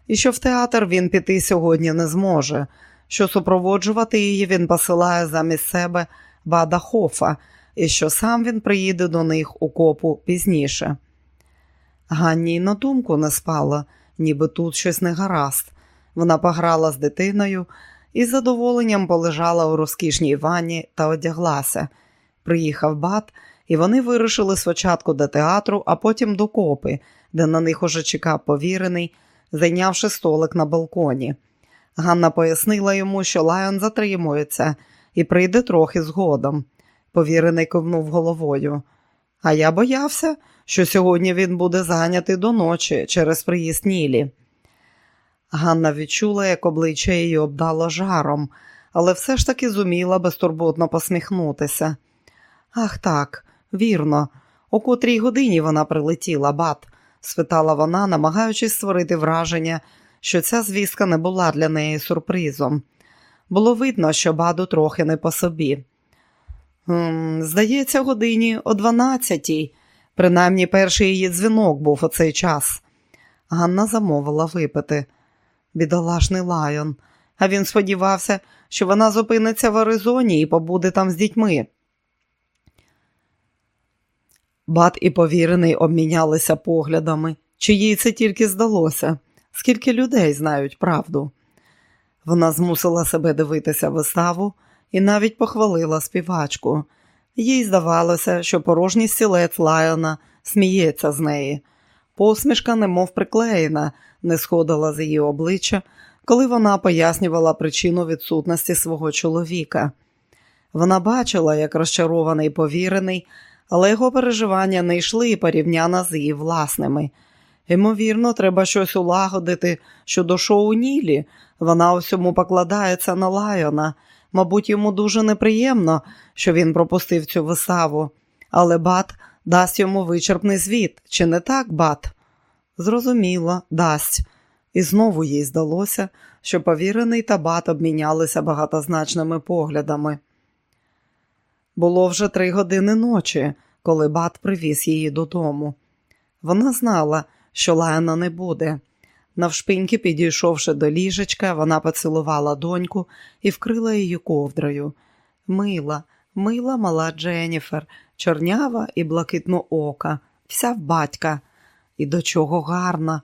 і що в театр він піти сьогодні не зможе, що супроводжувати її він посилає замість себе Бада Хофа, і що сам він приїде до них у копу пізніше. Ганні й на думку не спала, ніби тут щось не гаразд. Вона пограла з дитиною і з задоволенням полежала у розкішній ванні та одяглася. Приїхав бат, і вони вирушили спочатку до театру, а потім до копи, де на них уже чекав повірений, зайнявши столик на балконі. Ганна пояснила йому, що Лайон затримується і прийде трохи згодом. Повірений ковнув головою. А я боявся, що сьогодні він буде зайнятий до ночі через приїзд Нілі. Ганна відчула, як обличчя її обдало жаром, але все ж таки зуміла безтурботно посміхнутися. Ах так, вірно, о котрій годині вона прилетіла, бат? спитала вона, намагаючись створити враження, що ця звістка не була для неї сюрпризом. Було видно, що баду трохи не по собі. «М, Здається, годині о дванадцятій. Принаймні перший її дзвінок був у цей час. Ганна замовила випити. Бідолашний лайон. А він сподівався, що вона зупиниться в Аризоні і побуде там з дітьми. Бат і повірений обмінялися поглядами. Чи їй це тільки здалося? Скільки людей знають правду? Вона змусила себе дивитися виставу і навіть похвалила співачку. Їй здавалося, що порожній стілець Лайона сміється з неї. Посмішка, немов приклеєна, не сходила з її обличчя, коли вона пояснювала причину відсутності свого чоловіка. Вона бачила, як розчарований повірений, але його переживання не йшли порівняно з її власними. Ймовірно, треба щось улагодити щодо шоу Нілі. Вона у всьому покладається на Лайона. Мабуть, йому дуже неприємно, що він пропустив цю виставу, але бат дасть йому вичерпний звіт, чи не так, бат? Зрозуміло, дасть. І знову їй здалося, що повірений та бат обмінялися багатозначними поглядами. Було вже три години ночі, коли бат привіз її додому. Вона знала, що Лайона не буде. Навшпиньки, підійшовши до ліжечка, вона поцілувала доньку і вкрила її ковдрою. Мила, мила мала Дженніфер, чорнява і блакитно ока, вся в батька. І до чого гарна.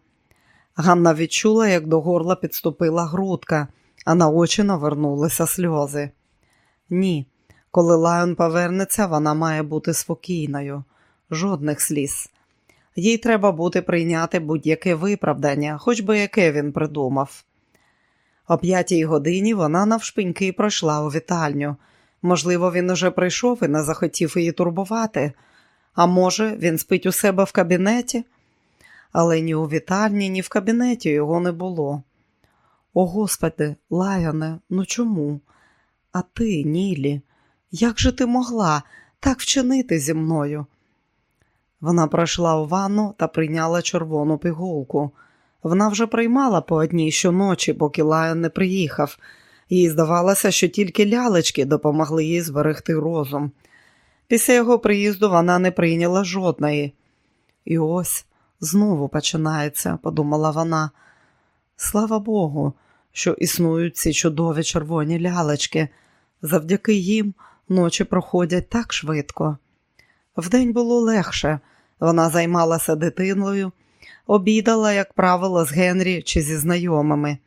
Ганна відчула, як до горла підступила грудка, а на очі навернулися сльози. Ні, коли Лайон повернеться, вона має бути спокійною, жодних сліз. Їй треба буде прийняти будь-яке виправдання, хоч би яке він придумав. О п'ятій годині вона навшпиньки пройшла у вітальню. Можливо, він уже прийшов і не захотів її турбувати, а може, він спить у себе в кабінеті, але ні у вітальні, ні в кабінеті його не було. О, Господи, Лаяне, ну чому? А ти, Нілі, як же ти могла так вчинити зі мною? Вона пройшла у ванну та прийняла червону пігулку. Вона вже приймала по одній щоночі, поки Лайон не приїхав. Їй здавалося, що тільки лялечки допомогли їй зберегти розум. Після його приїзду вона не прийняла жодної. І ось знову починається, подумала вона. Слава Богу, що існують ці чудові червоні лялечки. Завдяки їм ночі проходять так швидко. Вдень було легше. Вона займалася дитиною, обідала, як правило, з Генрі чи зі знайомими.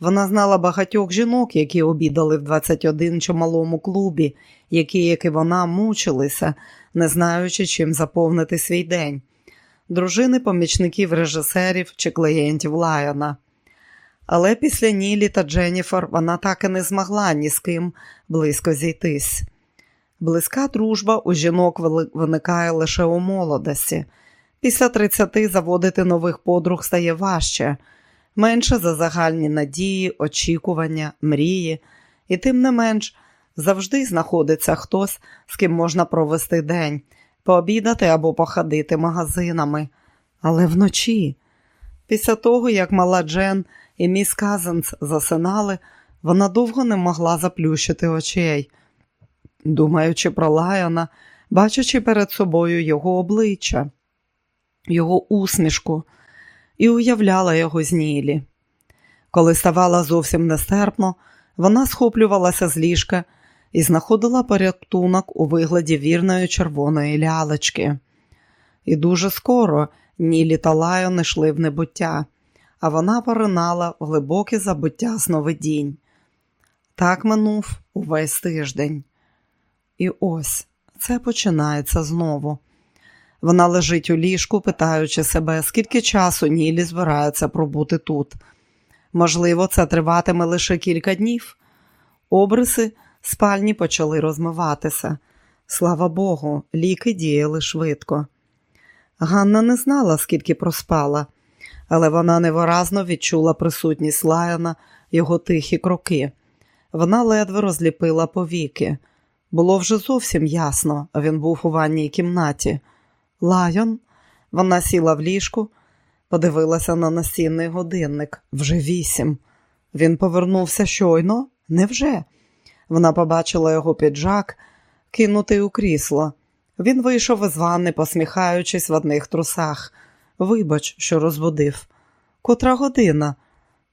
Вона знала багатьох жінок, які обідали в 21 чималому клубі, які, як і вона, мучилися, не знаючи, чим заповнити свій день. Дружини помічників режисерів чи клієнтів Лайона. Але після Нілі та Дженніфер вона так і не змогла ні з ким близько зійтись. Близька дружба у жінок виникає лише у молодості. Після 30 заводити нових подруг стає важче, менше за загальні надії, очікування, мрії, і тим не менш завжди знаходиться хтось, з ким можна провести день, пообідати або походити магазинами. Але вночі, після того, як мала Джен і міс Казенс засинали, вона довго не могла заплющити очей думаючи про Лайона, бачачи перед собою його обличчя, його усмішку і уявляла його знілі. Коли ставала зовсім нестерпно, вона схоплювалася з ліжка і знаходила порятунок у вигляді вірної червоної лялечки. І дуже скоро Нілі та Лайон йшли в небуття, а вона поринала в глибоке забуття сновидінь. Так минув увесь тиждень. І ось це починається знову. Вона лежить у ліжку, питаючи себе, скільки часу Нілі збирається пробути тут. Можливо, це триватиме лише кілька днів. Обриси спальні почали розмиватися. Слава Богу, ліки діяли швидко. Ганна не знала, скільки проспала, але вона невиразно відчула присутність Лаяна, його тихі кроки. Вона ледве розліпила повіки. Було вже зовсім ясно, він був у ванній кімнаті. Лайон, вона сіла в ліжку, подивилася на настінний годинник вже вісім. Він повернувся щойно? Невже? Вона побачила його піджак, кинутий у крісло. Він вийшов із ванни, посміхаючись в одних трусах. Вибач, що розбудив. Котра година?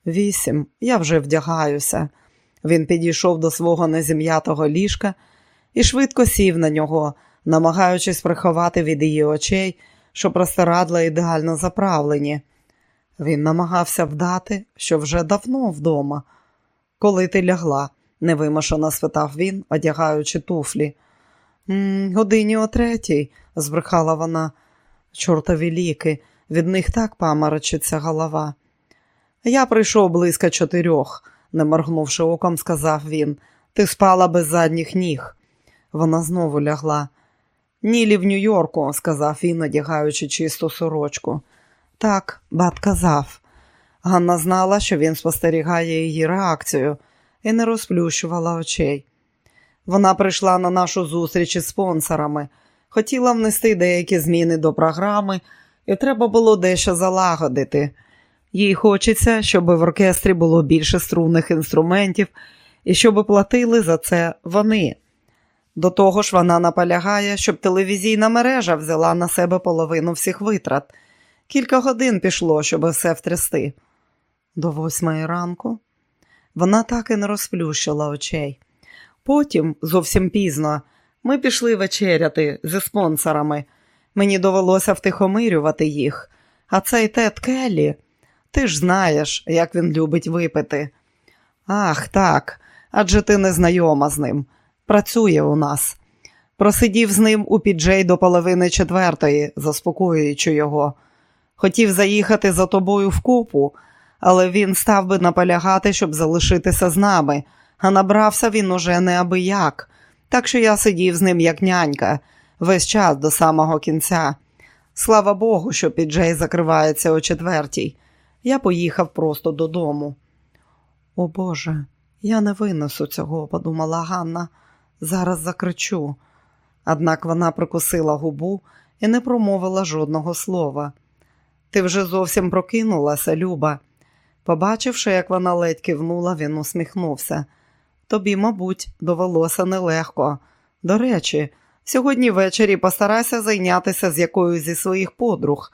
Вісім. Я вже вдягаюся. Він підійшов до свого незім'ятого ліжка і швидко сів на нього, намагаючись приховати від її очей, що простирадла ідеально заправлені. Він намагався вдати, що вже давно вдома. Коли ти лягла, невимушено спитав він, одягаючи туфлі. «М, Годині о третій, збрехала вона. Чортові ліки, від них так паморочиться голова. Я прийшов близько чотирьох, не моргнувши оком, сказав він. Ти спала без задніх ніг. Вона знову лягла. Нілі в Нью-Йорку, сказав він, одягаючи чисту сорочку. Так, бат казав. Ганна знала, що він спостерігає її реакцію, і не розплющувала очей. Вона прийшла на нашу зустріч із спонсорами, хотіла внести деякі зміни до програми, і треба було дещо залагодити. Їй хочеться, щоб в оркестрі було більше струнних інструментів і щоб платили за це вони. До того ж, вона наполягає, щоб телевізійна мережа взяла на себе половину всіх витрат. Кілька годин пішло, щоб все втрясти. До восьмої ранку вона так і не розплющила очей. Потім, зовсім пізно, ми пішли вечеряти зі спонсорами. Мені довелося втихомирювати їх. А цей Тед Келлі, ти ж знаєш, як він любить випити. Ах, так, адже ти не знайома з ним. Працює у нас. Просидів з ним у піджей до половини четвертої, заспокоюючи його. Хотів заїхати за тобою в копу, але він став би наполягати, щоб залишитися з нами, а набрався він уже неабияк. Так що я сидів з ним як нянька, весь час до самого кінця. Слава Богу, що піджей закривається о четвертій. Я поїхав просто додому. О Боже, я не винесу цього, подумала Ганна. Зараз закричу. Однак вона прикусила губу і не промовила жодного слова. Ти вже зовсім прокинулася, Люба. Побачивши, як вона ледь кивнула, він усміхнувся. Тобі, мабуть, довелося нелегко. До речі, сьогодні ввечері постарайся зайнятися з якоюсь зі своїх подруг.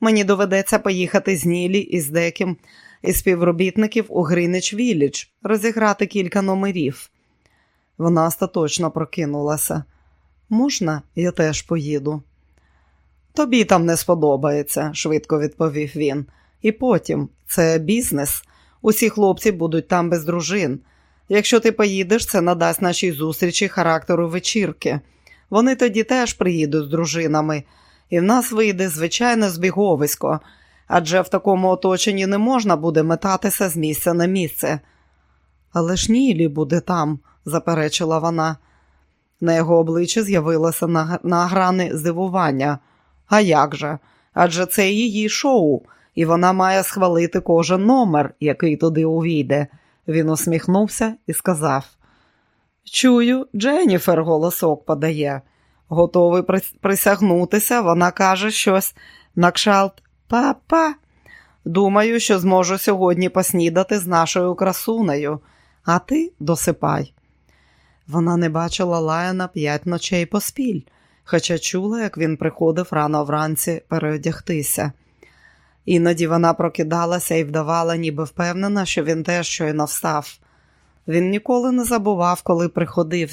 Мені доведеться поїхати з Нілі із деким із співробітників у Гринич Віллідж, розіграти кілька номерів. Вона остаточно прокинулася. Можна, я теж поїду. Тобі там не сподобається, швидко відповів він. І потім це бізнес. Усі хлопці будуть там без дружин. Якщо ти поїдеш, це надасть нашій зустрічі характеру вечірки. Вони тоді теж приїдуть з дружинами, і в нас вийде звичайне збіговисько, адже в такому оточенні не можна буде метатися з місця на місце. Але ж Нілі буде там, заперечила вона. На його обличчі з'явилося награне здивування. А як же? Адже це її шоу, і вона має схвалити кожен номер, який туди увійде. Він усміхнувся і сказав: Чую, Дженніфер голосок подає. Готовий присягнутися, вона каже щось на кшалт Папа. Думаю, що зможу сьогодні поснідати з нашою красунею, а ти досипай. Вона не бачила Лаяна п'ять ночей поспіль, хоча чула, як він приходив рано вранці переодягтися. Іноді вона прокидалася і вдавала, ніби впевнена, що він теж щойно встав. Він ніколи не забував, коли приходив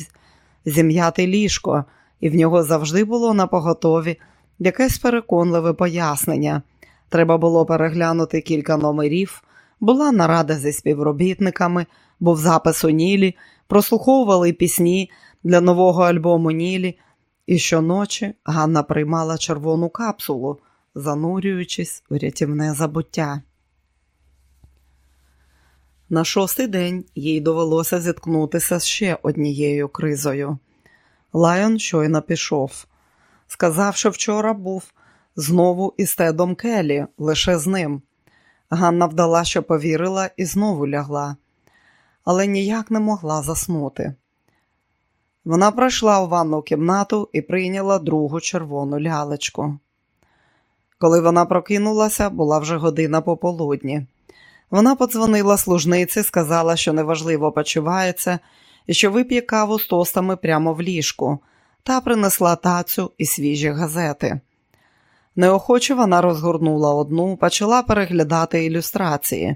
зім'яти ліжко, і в нього завжди було на поготові якесь переконливе пояснення. Треба було переглянути кілька номерів, була нарада зі співробітниками, був запис у Нілі, прослуховували пісні для нового альбому Нілі, і щоночі Ганна приймала червону капсулу занурюючись у рятівне забуття. На шостий день їй довелося зіткнутися ще однією кризою. Лайон щойно пішов. Сказав, що вчора був знову із Тедом Келі, лише з ним. Ганна вдала, що повірила, і знову лягла, але ніяк не могла заснути. Вона пройшла у ванну кімнату і прийняла другу червону лялечку. Коли вона прокинулася, була вже година пополудні. Вона подзвонила служниці, сказала, що неважливо почувається і що вип'є каву з тостами прямо в ліжку, та принесла тацю і свіжі газети. Неохоче вона розгорнула одну, почала переглядати ілюстрації,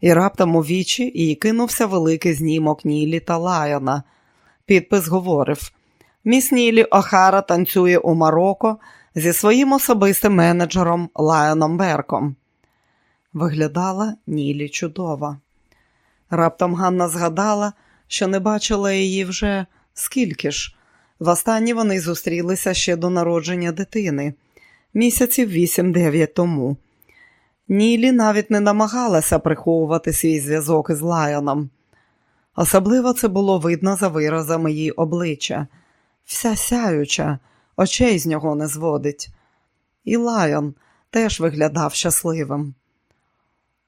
і раптом у вічі їй кинувся великий знімок Нілі та Лайона. Підпис говорив: Міс Нілі Охара танцює у Марокко зі своїм особистим менеджером Лайоном Берком. Виглядала Нілі чудова. Раптом Ганна згадала, що не бачила її вже скільки ж. Востаннє вони зустрілися ще до народження дитини, місяців 8-9 тому. Нілі навіть не намагалася приховувати свій зв'язок із Лайоном. Особливо це було видно за виразами її обличчя, вся сяюча, очей з нього не зводить. І Лайон теж виглядав щасливим.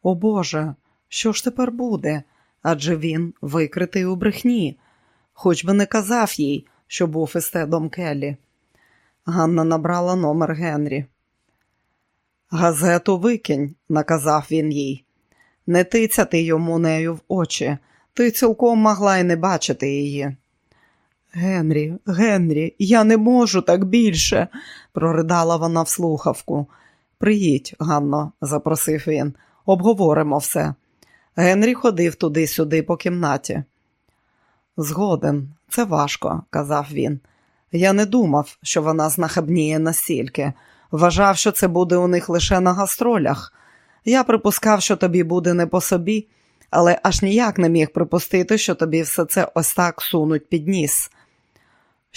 О Боже, що ж тепер буде? Адже він викритий у брехні, хоч би не казав їй, що був із Тедом Келлі. Ганна набрала номер Генрі. Газету викинь, наказав він їй. Не тицяти йому нею в очі. Ти цілком могла й не бачити її. Генрі, Генрі, я не можу так більше, проридала вона в слухавку. Приїдь, Ганно, запросив він, обговоримо все. Генрі ходив туди-сюди по кімнаті. Згоден, це важко, казав він. Я не думав, що вона знахабніє настільки. Вважав, що це буде у них лише на гастролях. Я припускав, що тобі буде не по собі, але аж ніяк не міг припустити, що тобі все це ось так сунуть під ніс.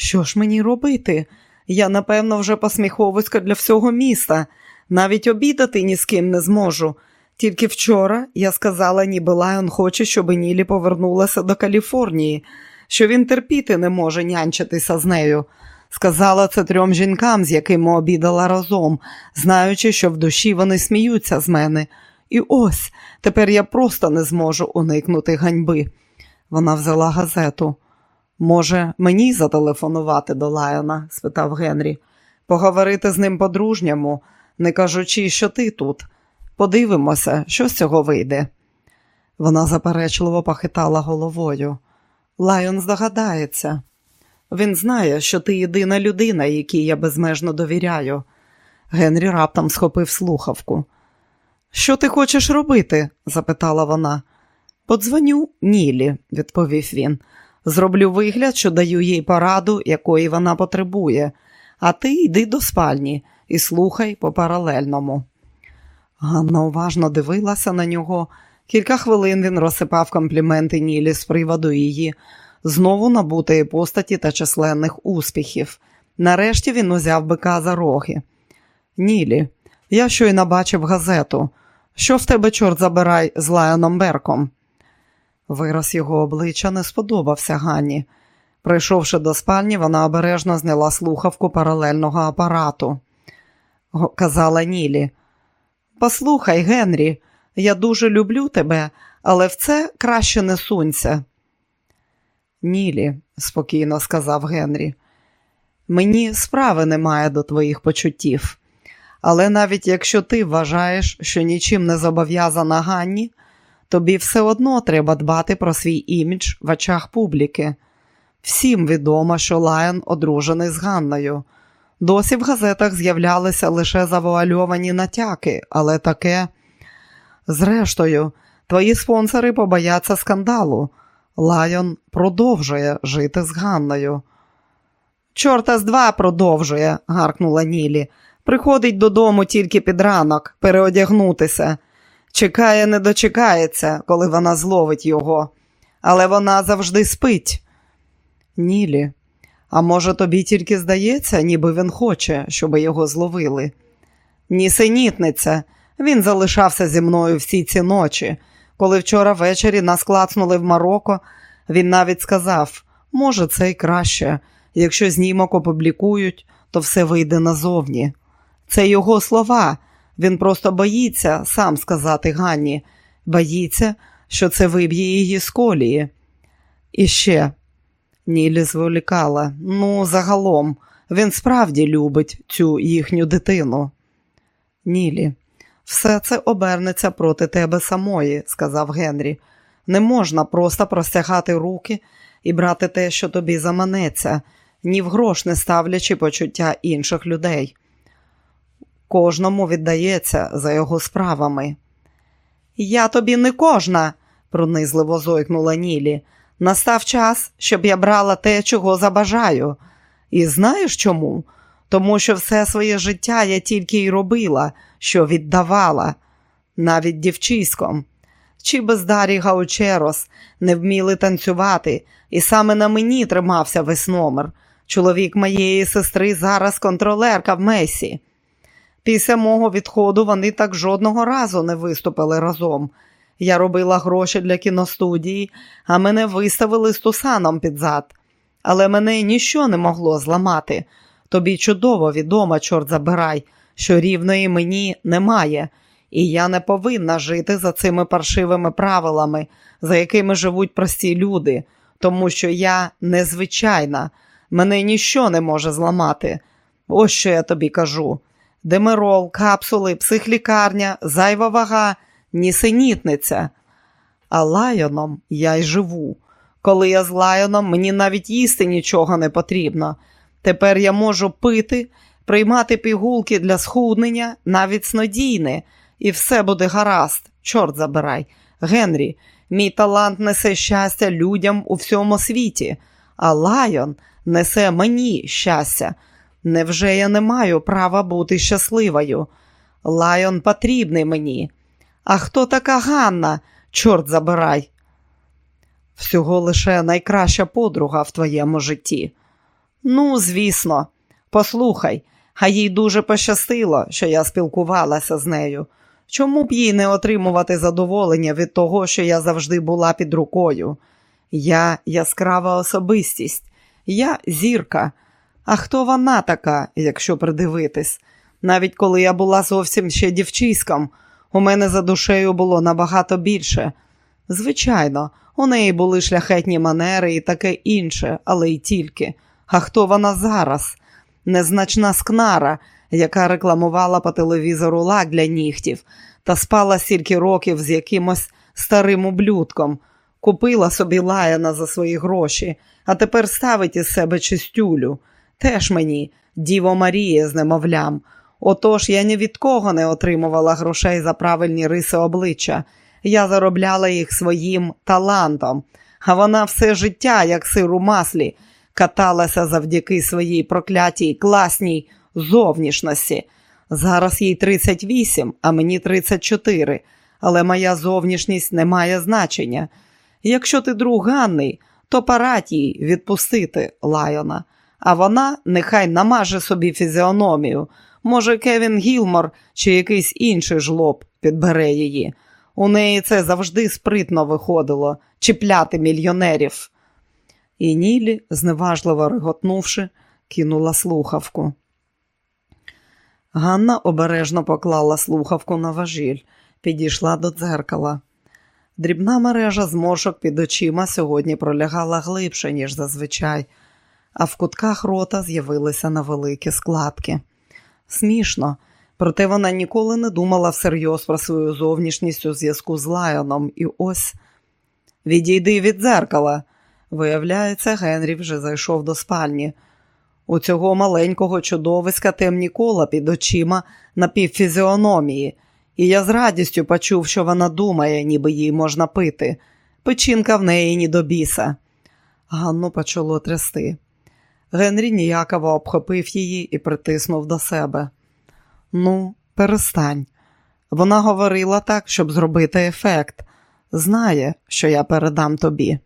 Що ж мені робити? Я, напевно, вже посміховисько для всього міста. Навіть обідати ні з ким не зможу. Тільки вчора я сказала, ніби Лайон хоче, щоб Нілі повернулася до Каліфорнії, що він терпіти не може нянчитися з нею. Сказала це трьом жінкам, з якими обідала разом, знаючи, що в душі вони сміються з мене. І ось тепер я просто не зможу уникнути ганьби. Вона взяла газету. Може, мені зателефонувати до Лайона? спитав Генрі. Поговорити з ним по-дружньому, не кажучи, що ти тут. Подивимося, що з цього вийде. Вона заперечливо похитала головою. Лайон здогадається. Він знає, що ти єдина людина, якій я безмежно довіряю. Генрі раптом схопив слухавку. Що ти хочеш робити? запитала вона. Подзвоню Нілі, відповів він. Зроблю вигляд, що даю їй пораду, якої вона потребує, а ти йди до спальні і слухай по паралельному. Ганна уважно дивилася на нього. Кілька хвилин він розсипав компліменти Нілі з приводу її, знову набутої постаті та численних успіхів. Нарешті він узяв бика за роги. Нілі, я щойно бачив газету. Що в тебе, чорт забирай, з Лайоном Берком? Вираз його обличчя не сподобався Ганні. Прийшовши до спальні, вона обережно зняла слухавку паралельного апарату. Казала Нілі. Послухай, Генрі, я дуже люблю тебе, але в це краще не сунься. Нілі, спокійно сказав Генрі, мені справи немає до твоїх почуттів. Але навіть якщо ти вважаєш, що нічим не зобов'язана Ганні, тобі все одно треба дбати про свій імідж в очах публіки. Всім відомо, що Лайон одружений з Ганною. Досі в газетах з'являлися лише завуальовані натяки, але таке. Зрештою, твої спонсори побояться скандалу. Лайон продовжує жити з Ганною. Чорта з два продовжує, гаркнула Нілі. Приходить додому тільки під ранок переодягнутися. Чекає, не дочекається, коли вона зловить його, але вона завжди спить. Нілі, а може, тобі тільки здається, ніби він хоче, щоб його зловили? Нісенітниця, він залишався зі мною всі ці ночі. Коли вчора ввечері нас клацнули в Марокко, він навіть сказав, може, це й краще, Якщо знімок опублікують, то все вийде назовні. Це його слова. Він просто боїться сам сказати Ганні, боїться, що це виб'є її з колії. І ще Нілі зволікала. Ну, загалом, він справді любить цю їхню дитину. Нілі, все це обернеться проти тебе самої, сказав Генрі. Не можна просто простягати руки і брати те, що тобі заманеться, ні в грош не ставлячи почуття інших людей. Кожному віддається за його справами. Я тобі не кожна, пронизливо зойкнула Нілі. Настав час, щоб я брала те, чого забажаю. І знаєш чому? Тому що все своє життя я тільки й робила, що віддавала, навіть дівчиськом. Чи бездарі Гаучерос не вміли танцювати, і саме на мені тримався весь номер. Чоловік моєї сестри зараз контролерка в Месі. Після мого відходу вони так жодного разу не виступили разом. Я робила гроші для кіностудії, а мене виставили з тусаном під зад. Але мене ніщо не могло зламати. Тобі чудово відомо, чорт забирай, що рівної мені немає, і я не повинна жити за цими паршивими правилами, за якими живуть прості люди, тому що я незвичайна, мене ніщо не може зламати. Ось що я тобі кажу. Демирол, капсули, психлікарня, зайва вага, нісенітниця. А лайоном я й живу. Коли я з лайоном, мені навіть їсти нічого не потрібно. Тепер я можу пити, приймати пігулки для схуднення, навіть снодійне, і все буде гаразд. Чорт забирай. Генрі, мій талант несе щастя людям у всьому світі, а лайон несе мені щастя. Невже я не маю права бути щасливою? Лайон потрібний мені. А хто така Ганна? Чорт забирай. Всього лише найкраща подруга в твоєму житті. Ну, звісно, послухай, а їй дуже пощастило, що я спілкувалася з нею. Чому б їй не отримувати задоволення від того, що я завжди була під рукою? Я яскрава особистість, я зірка. А хто вона така, якщо придивитись? Навіть коли я була зовсім ще дівчиськом, у мене за душею було набагато більше. Звичайно, у неї були шляхетні манери і таке інше, але й тільки. А хто вона зараз? Незначна скнара, яка рекламувала по телевізору лак для нігтів, та спала стільки років з якимось старим ублюдком, купила собі лаяна за свої гроші, а тепер ставить із себе чистюлю. Теж мені, Діво Марія з немовлям. Отож я ні від кого не отримувала грошей за правильні риси обличчя. Я заробляла їх своїм талантом, а вона все життя, як сир у маслі, каталася завдяки своїй проклятій класній зовнішності. Зараз їй 38, а мені 34, але моя зовнішність не має значення. Якщо ти друг Ганни, то парать їй відпустити Лайона, а вона нехай намаже собі фізіономію. Може, Кевін Гілмор чи якийсь інший жлоб підбере її. У неї це завжди спритно виходило чіпляти мільйонерів. І Нілі, зневажливо реготнувши, кинула слухавку. Ганна обережно поклала слухавку на важіль, підійшла до дзеркала. Дрібна мережа зморшок під очима сьогодні пролягала глибше, ніж зазвичай, а в кутках рота з'явилися невеликі складки. Смішно, проте вона ніколи не думала всерйоз про свою зовнішність у зв'язку з Лайоном, і ось відійди від дзеркала. Виявляється, Генрі вже зайшов до спальні. У цього маленького чудовиська темні кола під очима на півфізіономії, і я з радістю почув, що вона думає, ніби їй можна пити. Печінка в неї ні до біса. Ганну почало трясти. Генрі ніяково обхопив її і притиснув до себе. Ну, перестань. Вона говорила так, щоб зробити ефект. Знає, що я передам тобі.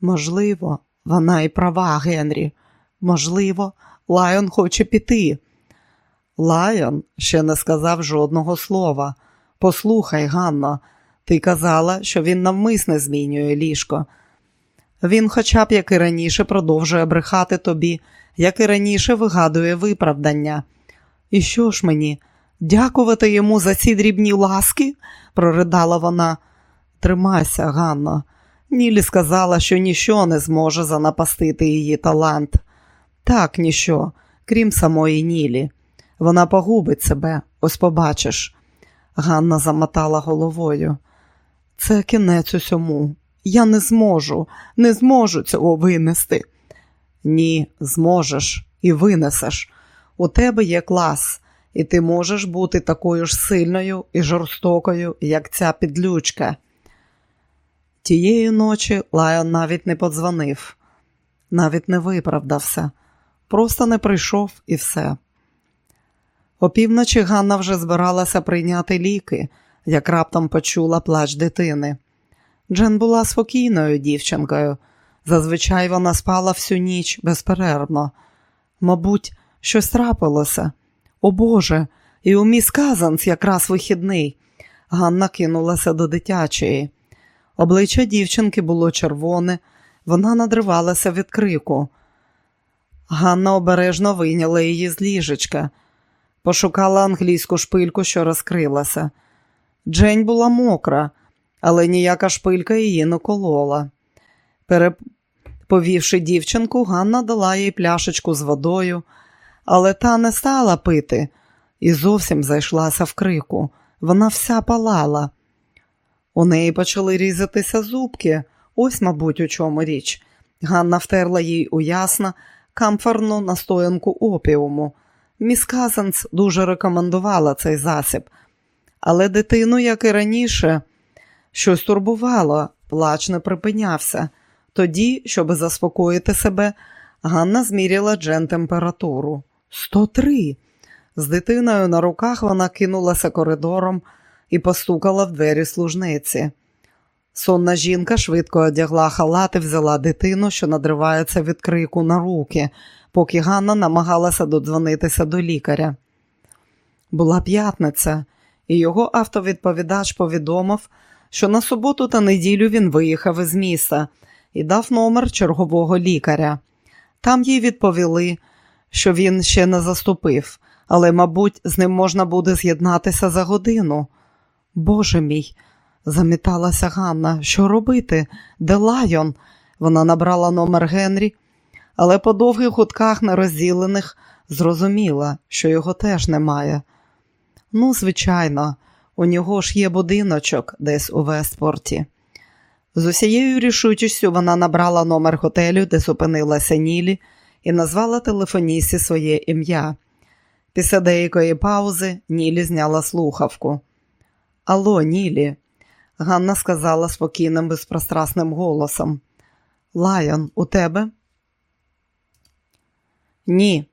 Можливо, вона і права, Генрі. Можливо, Лайон хоче піти. Лайон ще не сказав жодного слова. Послухай, Ганно, ти казала, що він навмисне змінює ліжко. Він, хоча б як і раніше, продовжує брехати тобі, як і раніше вигадує виправдання. І що ж мені? Дякувати йому за ці дрібні ласки? проридала вона. Тримайся, Ганно. Нілі сказала, що ніщо не зможе занапастити її талант. Так, ніщо, крім самої Нілі. Вона погубить себе, ось побачиш. Ганна замотала головою. Це кінець усьому. Я не зможу, не зможу цього винести. Ні, зможеш і винесеш. У тебе є клас, і ти можеш бути такою ж сильною і жорстокою, як ця підлючка. Тієї ночі Лайон навіть не подзвонив, навіть не виправдався, просто не прийшов і все. Опівночі Ганна вже збиралася прийняти ліки, як раптом почула плач дитини. Джен була спокійною дівчинкою. Зазвичай вона спала всю ніч безперервно. Мабуть, щось трапилося. О Боже, і у міс Казанс якраз вихідний. Ганна кинулася до дитячої. Обличчя дівчинки було червоне, вона надривалася від крику. Ганна обережно вийняла її з ліжечка, пошукала англійську шпильку, що розкрилася. Джень була мокра, але ніяка шпилька її не колола. Переповівши дівчинку, Ганна дала їй пляшечку з водою, але та не стала пити і зовсім зайшлася в крику. Вона вся палала. У неї почали різатися зубки. Ось, мабуть, у чому річ. Ганна втерла їй у ясна камфорну настоянку опіуму. Міс Казанс дуже рекомендувала цей засіб. Але дитину, як і раніше, щось турбувало, плач не припинявся. Тоді, щоб заспокоїти себе, Ганна зміряла Джен температуру. 103. З дитиною на руках вона кинулася коридором і постукала в двері служниці. Сонна жінка швидко одягла халат і взяла дитину, що надривається від крику на руки, поки Ганна намагалася додзвонитися до лікаря. Була п'ятниця, і його автовідповідач повідомив, що на суботу та неділю він виїхав із міста і дав номер чергового лікаря. Там їй відповіли, що він ще не заступив, але, мабуть, з ним можна буде з'єднатися за годину. Боже мій, заміталася Ганна. Що робити? Де Лайон? Вона набрала номер Генрі, але по довгих гудках нерозділених зрозуміла, що його теж немає. Ну, звичайно, у нього ж є будиночок десь у Вестпорті. З усією рішучістю вона набрала номер готелю, де зупинилася Нілі, і назвала телефонісі своє ім'я. Після деякої паузи Нілі зняла слухавку. Алло, Нілі, Ганна сказала спокійним, безпрострасним голосом. Лайон, у тебе? Ні,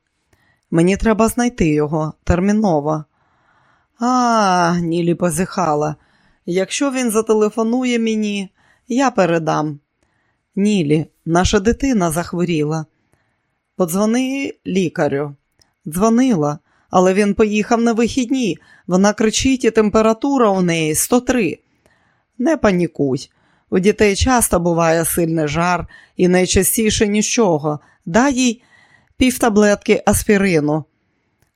мені треба знайти його терміново. А, Нілі позіхала. Якщо він зателефонує мені, я передам. Нілі, наша дитина захворіла. Подзвони лікарю. Дзвонила, але він поїхав на вихідні. Вона кричить, і температура у неї 103. Не панікуй. У дітей часто буває сильний жар і найчастіше нічого. Дай їй півтаблетки аспірину.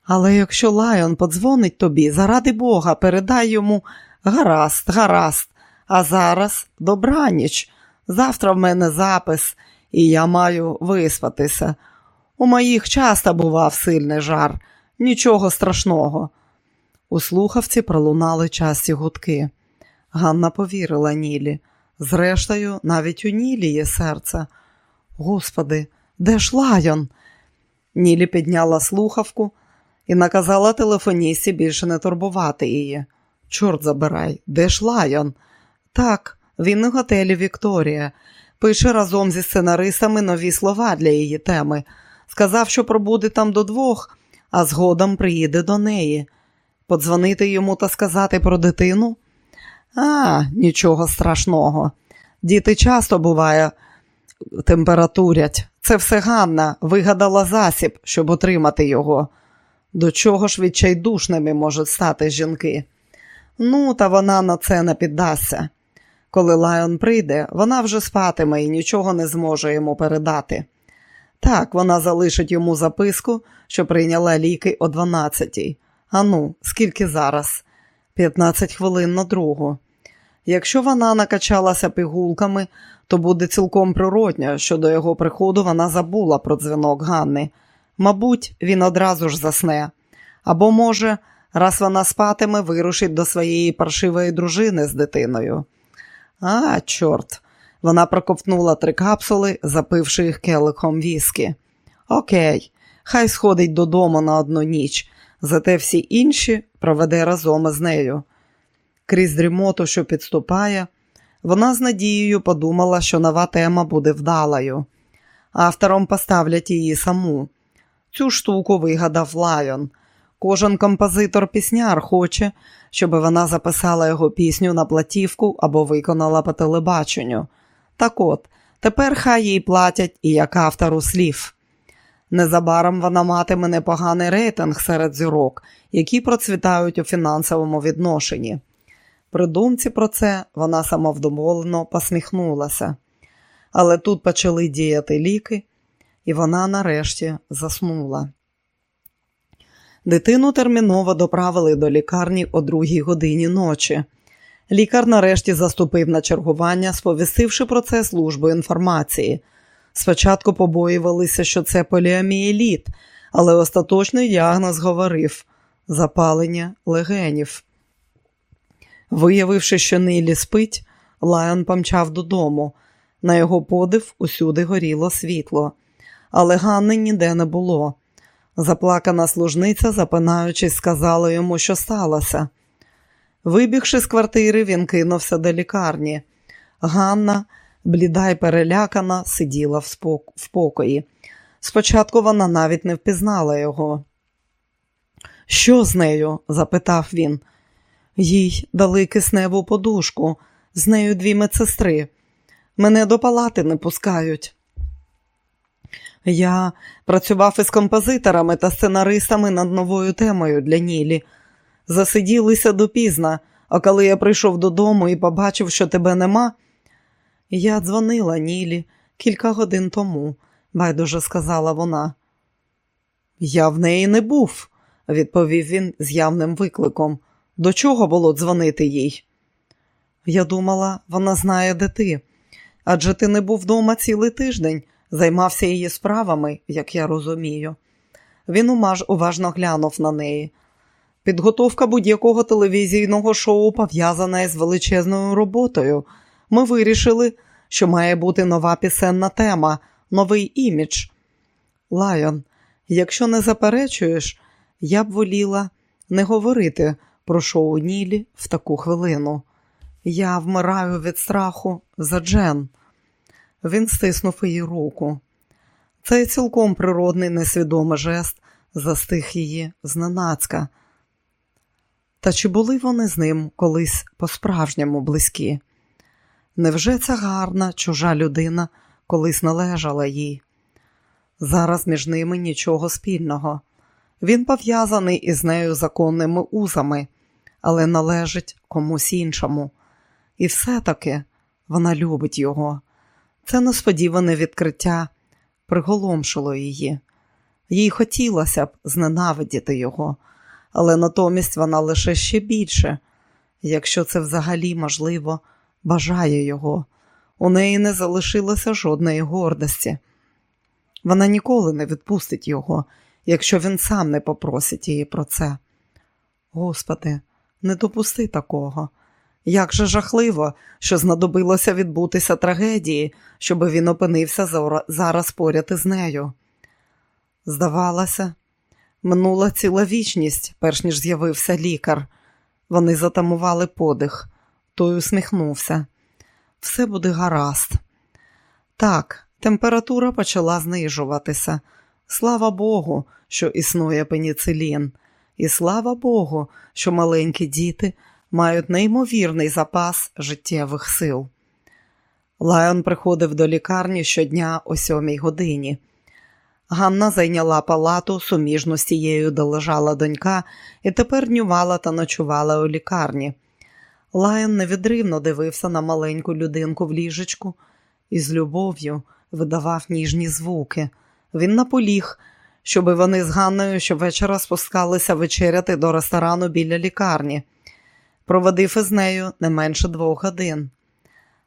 Але якщо Лайон подзвонить тобі, заради Бога, передай йому гаразд, гаразд, а зараз добраніч. Завтра в мене запис, і я маю виспатися. У моїх часто бував сильний жар, нічого страшного. У слухавці пролунали часті гудки. Ганна повірила Нілі. Зрештою, навіть у Нілі є серце. Господи, де ж лайон? Нілі підняла слухавку і наказала телефонісі більше не турбувати її. Чорт забирай, де ж лайон? Так, він у готелі Вікторія. Пише разом зі сценаристами нові слова для її теми. Сказав, що пробуде там до двох, а згодом приїде до неї. Подзвонити йому та сказати про дитину? А, нічого страшного. Діти часто буває температурять. Це все Ганна вигадала засіб, щоб отримати його. До чого ж відчайдушними можуть стати жінки? Ну, та вона на це не піддасться. Коли Лайон прийде, вона вже спатиме і нічого не зможе йому передати. Так, вона залишить йому записку, що прийняла ліки о 12-й. Ану, скільки зараз? 15 хвилин на другу. Якщо вона накачалася пігулками, то буде цілком природньо, що до його приходу вона забула про дзвінок Ганни. Мабуть, він одразу ж засне. Або, може, раз вона спатиме, вирушить до своєї паршивої дружини з дитиною. А, чорт, вона проковтнула три капсули, запивши їх келихом віскі. Окей, хай сходить додому на одну ніч, зате всі інші проведе разом із нею. Крізь дрімоту, що підступає, вона з надією подумала, що нова тема буде вдалою. Автором поставлять її саму. Цю штуку вигадав Лайон. Кожен композитор-пісняр хоче, щоб вона записала його пісню на платівку або виконала по телебаченню. Так от, тепер хай їй платять і як автору слів. Незабаром вона матиме непоганий рейтинг серед зірок, які процвітають у фінансовому відношенні. При думці про це вона самовдоволено посміхнулася. Але тут почали діяти ліки, і вона нарешті заснула. Дитину терміново доправили до лікарні о другій годині ночі. Лікар нарешті заступив на чергування, сповістивши про це службу інформації. Спочатку побоювалися, що це поліаміеліт, але остаточний діагноз говорив запалення легенів. Виявивши, що Нилі спить, Лайон помчав додому. На його подив усюди горіло світло, але Ганни ніде не було. Заплакана служниця, запинаючись, сказала йому, що сталося. Вибігши з квартири, він кинувся до лікарні. Ганна, бліда й перелякана, сиділа в, покої. Спочатку вона навіть не впізнала його. Що з нею? запитав він. Їй дали кисневу подушку, з нею дві медсестри. Мене до палати не пускають. Я працював із композиторами та сценаристами над новою темою для Нілі. Засиділися допізна, а коли я прийшов додому і побачив, що тебе нема, я дзвонила Нілі кілька годин тому, байдуже сказала вона. Я в неї не був, відповів він з явним викликом. До чого було дзвонити їй? Я думала, вона знає, де ти, адже ти не був вдома цілий тиждень, займався її справами, як я розумію. Він уважно глянув на неї. Підготовка будь-якого телевізійного шоу пов'язана із величезною роботою. Ми вирішили, що має бути нова пісенна тема, новий імідж. Лайон, якщо не заперечуєш, я б воліла не говорити про шоу Нілі в таку хвилину. Я вмираю від страху за Джен. Він стиснув її руку. Цей цілком природний несвідомий жест застиг її зненацька. Та чи були вони з ним колись по-справжньому близькі? Невже ця гарна, чужа людина колись належала їй? Зараз між ними нічого спільного. Він пов'язаний із нею законними узами, але належить комусь іншому. І все-таки вона любить його. Це несподіване відкриття приголомшило її. Їй хотілося б зненавидіти його, але натомість вона лише ще більше, якщо це взагалі можливо, бажає його. У неї не залишилося жодної гордості. Вона ніколи не відпустить його, якщо він сам не попросить її про це. Господи, не допусти такого. Як же жахливо, що знадобилося відбутися трагедії, щоб він опинився зараз поряд із нею. Здавалося, минула ціла вічність, перш ніж з'явився лікар. Вони затамували подих, той усміхнувся. Все буде гаразд. Так, температура почала знижуватися. Слава Богу, що існує пеніцилін. І слава Богу, що маленькі діти мають неймовірний запас життєвих сил. Лайон приходив до лікарні щодня о сьомій годині. Ганна зайняла палату суміжну з тією, де лежала донька, і тепер днювала та ночувала у лікарні. Лайон невідривно дивився на маленьку людинку в ліжечку і з любов'ю видавав ніжні звуки. Він наполіг, щоби вони з Ганною щовечора спускалися вечеряти до ресторану біля лікарні. Проводив із нею не менше двох годин.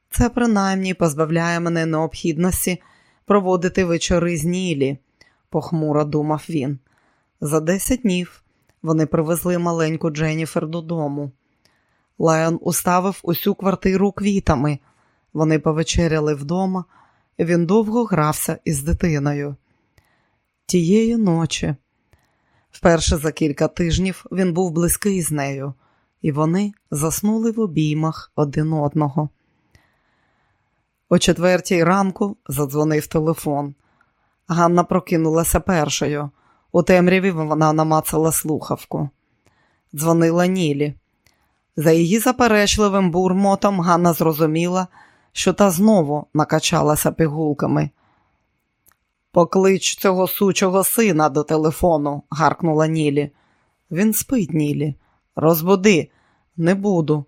Це принаймні позбавляє мене необхідності проводити вечори з Нілі, похмуро думав він. За десять днів вони привезли маленьку Дженніфер додому. Лайон уставив усю квартиру квітами. Вони повечеряли вдома, і він довго грався із дитиною. Тієї ночі, вперше за кілька тижнів, він був близький з нею, і вони заснули в обіймах один одного. О четвертій ранку задзвонив телефон. Ганна прокинулася першою. У темряві вона намацала слухавку. Дзвонила Нілі. За її заперечливим бурмотом Ганна зрозуміла, що та знову накачалася пігулками. Поклич цього сучого сина до телефону, гаркнула Нілі. Він спить, Нілі. Розбуди, не буду.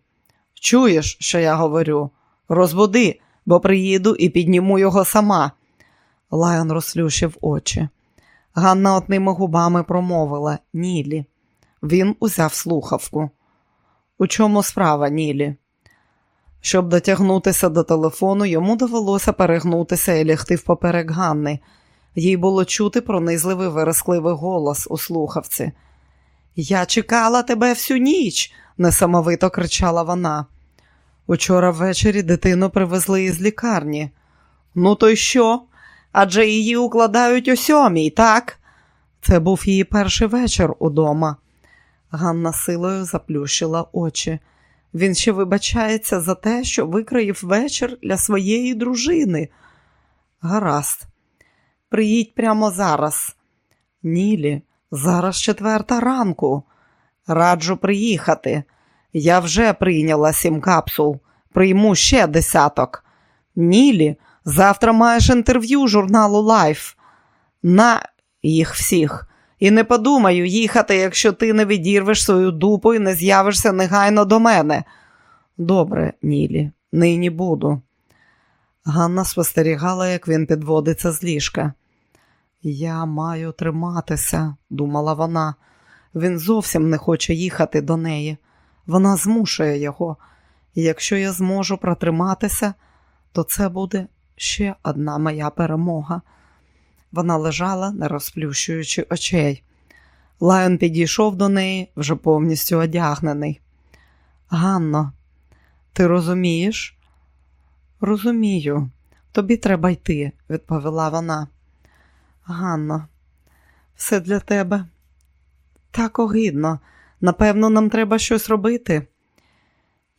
Чуєш, що я говорю? Розбуди, бо приїду і підніму його сама. Лайон розслющив очі. Ганна одними губами промовила Нілі. Він узяв слухавку. У чому справа, Нілі? Щоб дотягнутися до телефону, йому довелося перегнутися і лягти впоперек Ганни. Їй було чути пронизливий верескливий голос у слухавці. Я чекала тебе всю ніч, несамовито кричала вона. Учора ввечері дитину привезли із лікарні. Ну, то й що? Адже її укладають о сьомій, так? Це був її перший вечір удома. Ганна силою заплющила очі. Він ще вибачається за те, що викраїв вечір для своєї дружини. Гаразд, приїдь прямо зараз. Нілі, зараз четверта ранку. Раджу приїхати. Я вже прийняла сім капсул, прийму ще десяток. Нілі, завтра маєш інтерв'ю журналу Лайф. На їх всіх. І не подумаю їхати, якщо ти не відірвеш свою дупу і не з'явишся негайно до мене. Добре, Нілі, нині буду. Ганна спостерігала, як він підводиться з ліжка. Я маю триматися, думала вона. Він зовсім не хоче їхати до неї. Вона змушує його, і якщо я зможу протриматися, то це буде ще одна моя перемога. Вона лежала, не розплющуючи очей. Лайон підійшов до неї, вже повністю одягнений. Ганно, ти розумієш? Розумію, тобі треба йти, відповіла вона. Ганно, все для тебе так огидно. Напевно, нам треба щось робити.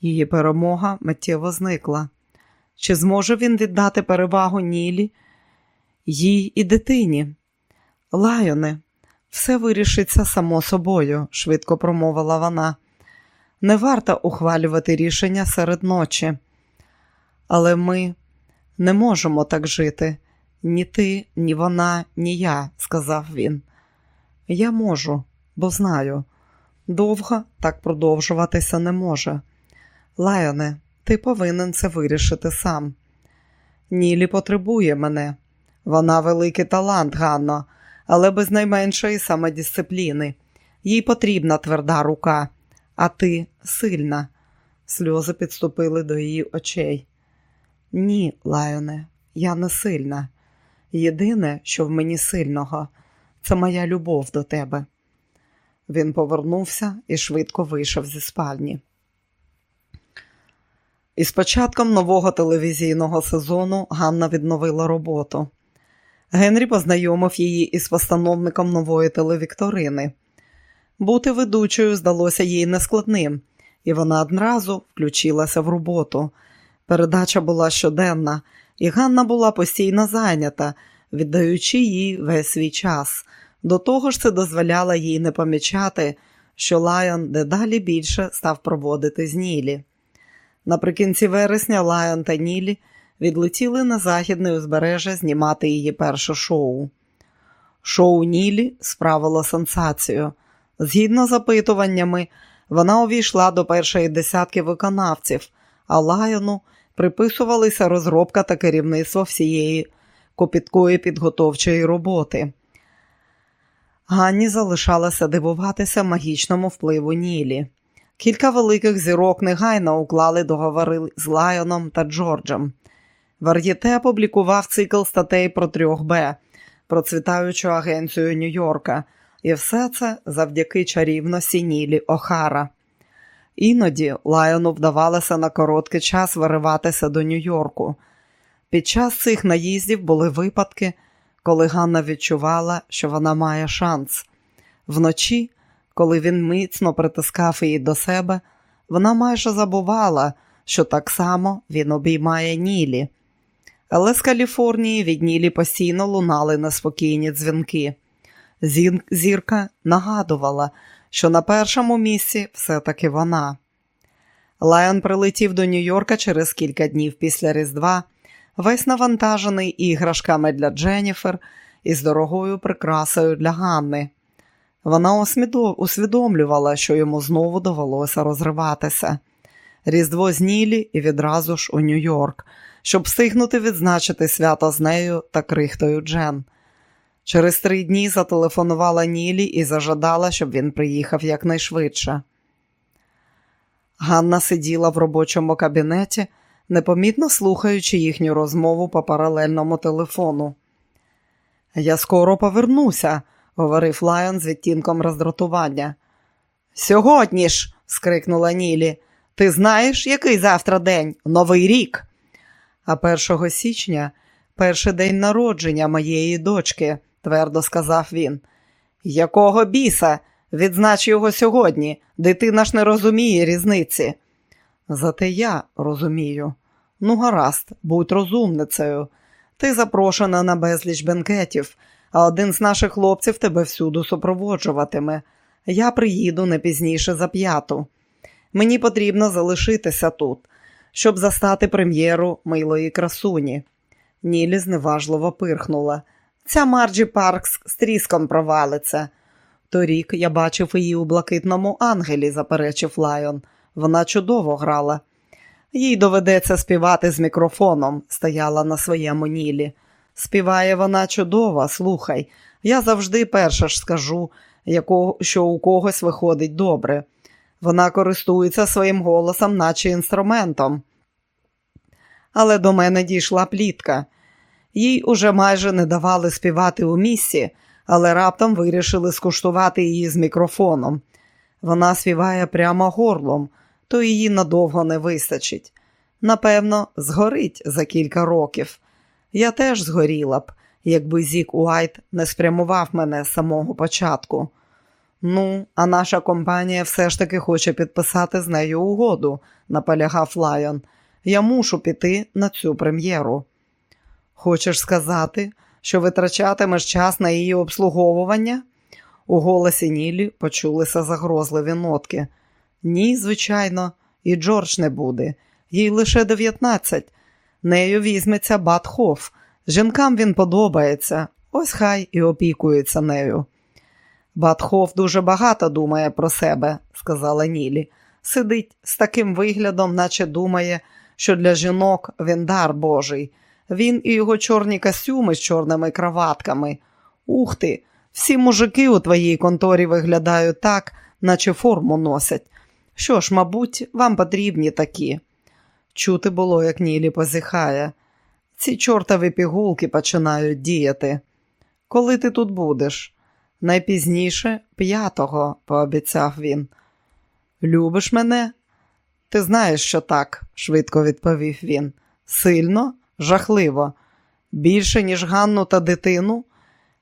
Її перемога миттєво зникла. Чи зможе він віддати перевагу Нілі, їй і дитині? Лайоне, все вирішиться само собою, швидко промовила вона. Не варто ухвалювати рішення серед ночі. Але ми не можемо так жити. Ні ти, ні вона, ні я, сказав він. Я можу, бо знаю. Довго так продовжуватися не може. Лайоне, ти повинен це вирішити сам. Нілі потребує мене. Вона великий талант, Ганно, але без найменшої самодисципліни. Їй потрібна тверда рука, а ти сильна. Сльози підступили до її очей. Ні, Лайоне, я не сильна. Єдине, що в мені сильного, це моя любов до тебе. Він повернувся і швидко вийшов зі спальні. Із початком нового телевізійного сезону Ганна відновила роботу. Генрі познайомив її із постановником нової телевікторини. Бути ведучою здалося їй нескладним, і вона одразу включилася в роботу. Передача була щоденна, і Ганна була постійно зайнята, віддаючи їй весь свій час. До того ж, це дозволяло їй не помічати, що Лайон дедалі більше став проводити з Нілі. Наприкінці вересня Лайон та Нілі відлетіли на західне узбережжя знімати її перше шоу. Шоу Нілі справило сенсацію. Згідно з опитуваннями, Вона увійшла до першої десятки виконавців, а Лайону приписувалися розробка та керівництво всієї копіткої підготовчої роботи. Ганні залишалося дивуватися магічному впливу Нілі. Кілька великих зірок негайно уклали договори з Лайоном та Джорджем. Вар'єте опублікував цикл статей про 3Б, процвітаючу агенцію Нью-Йорка, і все це завдяки чарівності Нілі Охара. Іноді Лайону вдавалося на короткий час вириватися до Нью-Йорку. Під час цих наїздів були випадки, коли Ганна відчувала, що вона має шанс. Вночі, коли він міцно притискав її до себе, вона майже забувала, що так само він обіймає Нілі. Але з Каліфорнії від Нілі постійно лунали неспокійні дзвінки. Зірка нагадувала, що на першому місці все-таки вона. Лайон прилетів до Нью-Йорка через кілька днів після Різдва, весь навантажений іграшками для Дженніфер і з дорогою прикрасою для Ганни. Вона усвідомлювала, що йому знову довелося розриватися. Різдво з Нілі і відразу ж у Нью-Йорк, щоб встигнути відзначити свято з нею та крихтою Джен. Через три дні зателефонувала Нілі і зажадала, щоб він приїхав якнайшвидше. Ганна сиділа в робочому кабінеті, непомітно слухаючи їхню розмову по паралельному телефону. Я скоро повернуся, говорив Лайон з відтінком роздратування. Сьогодні ж, скрикнула Нілі, ти знаєш, який завтра день? Новий рік. А 1 січня перший день народження моєї дочки, твердо сказав він. Якого біса? Відзнач його сьогодні. Дитина ж не розуміє різниці. Зате я розумію. Ну, гаразд, будь розумницею. Ти запрошена на безліч бенкетів, а один з наших хлопців тебе всюди супроводжуватиме. Я приїду не пізніше за п'яту. Мені потрібно залишитися тут, щоб застати прем'єру милої красуні. Нілі зневажливо пирхнула. Ця Марджі Паркс з тріском провалиться. Торік я бачив її у блакитному ангелі, заперечив Лайон. Вона чудово грала. Їй доведеться співати з мікрофоном, стояла на своєму нілі. Співає вона чудово, слухай. Я завжди перша ж скажу, що у когось виходить добре. Вона користується своїм голосом, наче інструментом. Але до мене дійшла плітка. Їй уже майже не давали співати у місці, але раптом вирішили скуштувати її з мікрофоном. Вона співає прямо горлом, то її надовго не вистачить. Напевно, згорить за кілька років. Я теж згоріла б, якби Зік Уайт не спрямував мене з самого початку. Ну, а наша компанія все ж таки хоче підписати з нею угоду, наполягав Лайон. Я мушу піти на цю прем'єру. Хочеш сказати, що витрачатимеш час на її обслуговування? У голосі Нілі почулися загрозливі нотки. Ні, звичайно, і Джордж не буде, їй лише 19. Нею візьметься Бат Хофф. Жінкам він подобається, ось хай і опікується нею. Батхоф дуже багато думає про себе, сказала Нілі. Сидить з таким виглядом, наче думає, що для жінок він дар Божий. Він і його чорні костюми з чорними краватками. Ух ти, всі мужики у твоїй конторі виглядають так, наче форму носять. Що ж, мабуть, вам потрібні такі. Чути було, як Нілі позіхає. Ці чортові пігулки починають діяти. Коли ти тут будеш? Найпізніше п'ятого, пообіцяв він. Любиш мене? Ти знаєш, що так, швидко відповів він. Сильно, жахливо. Більше, ніж Ганну та дитину?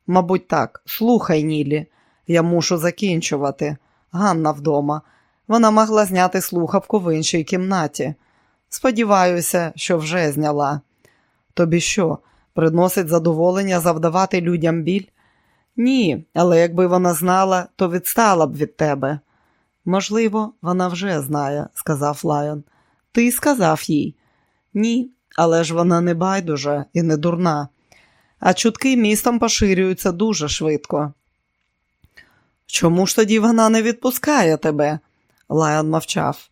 Мабуть, так. Слухай, Нілі, я мушу закінчувати. Ганна вдома. Вона могла зняти слухавку в іншій кімнаті. Сподіваюся, що вже зняла. Тобі що, приносить задоволення завдавати людям біль? Ні, але якби вона знала, то відстала б від тебе. Можливо, вона вже знає, сказав Лайон. Ти сказав їй? Ні, але ж вона не байдужа і не дурна. А чутки містом поширюються дуже швидко. Чому ж тоді вона не відпускає тебе? Лайон мовчав.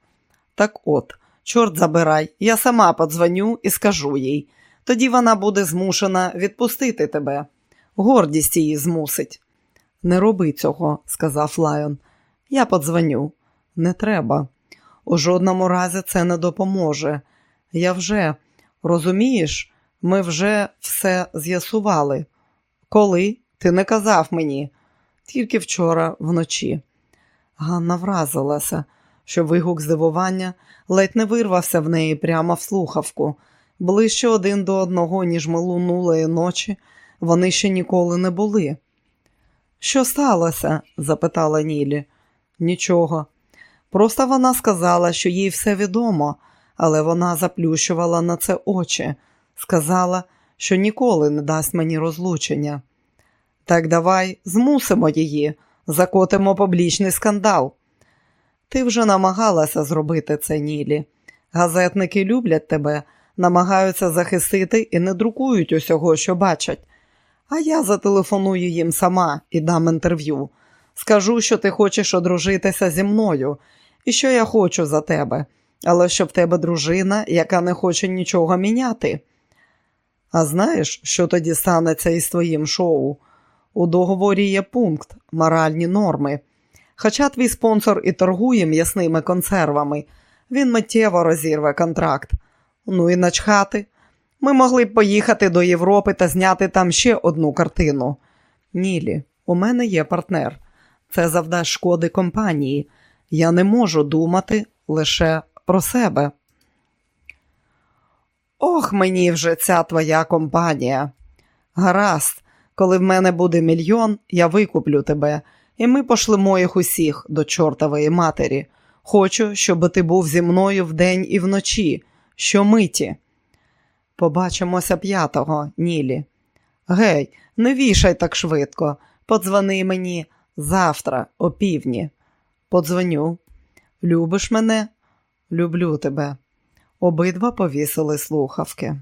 Так от, чорт забирай, я сама подзвоню і скажу їй. Тоді вона буде змушена відпустити тебе. Гордість її змусить. Не роби цього, сказав Лайон. Я подзвоню. Не треба. У жодному разі це не допоможе. Я вже, розумієш, ми вже все з'ясували. Коли? Ти не казав мені, тільки вчора вночі. Ганна вразилася, що вигук здивування ледь не вирвався в неї прямо в слухавку. Ближче один до одного, ніж минулої ночі, вони ще ніколи не були. Що сталося? запитала Нілі. Нічого. Просто вона сказала, що їй все відомо, але вона заплющувала на це очі, сказала, що ніколи не дасть мені розлучення. Так давай змусимо її, закотимо публічний скандал. Ти вже намагалася зробити це, Нілі. Газетники люблять тебе, намагаються захистити і не друкують усього, що бачать. А я зателефоную їм сама і дам інтерв'ю. Скажу, що ти хочеш одружитися зі мною і що я хочу за тебе, але що в тебе дружина, яка не хоче нічого міняти. А знаєш, що тоді станеться із твоїм шоу? У договорі є пункт моральні норми. Хоча твій спонсор і торгує м'ясними консервами, він миттєво розірве контракт. Ну і начхати. Ми могли б поїхати до Європи та зняти там ще одну картину. Нілі, у мене є партнер. Це завдасть шкоди компанії. Я не можу думати лише про себе. Ох, мені вже ця твоя компанія. Гаразд, коли в мене буде мільйон, я викуплю тебе, і ми пошлемо їх усіх до чортової матері. Хочу, щоб ти був зі мною вдень і вночі, щомиті. Побачимося п'ятого, Нілі. Гей, не вішай так швидко. Подзвони мені завтра, о півдні. Подзвоню. Любиш мене? Люблю тебе. Обидва повісили слухавки.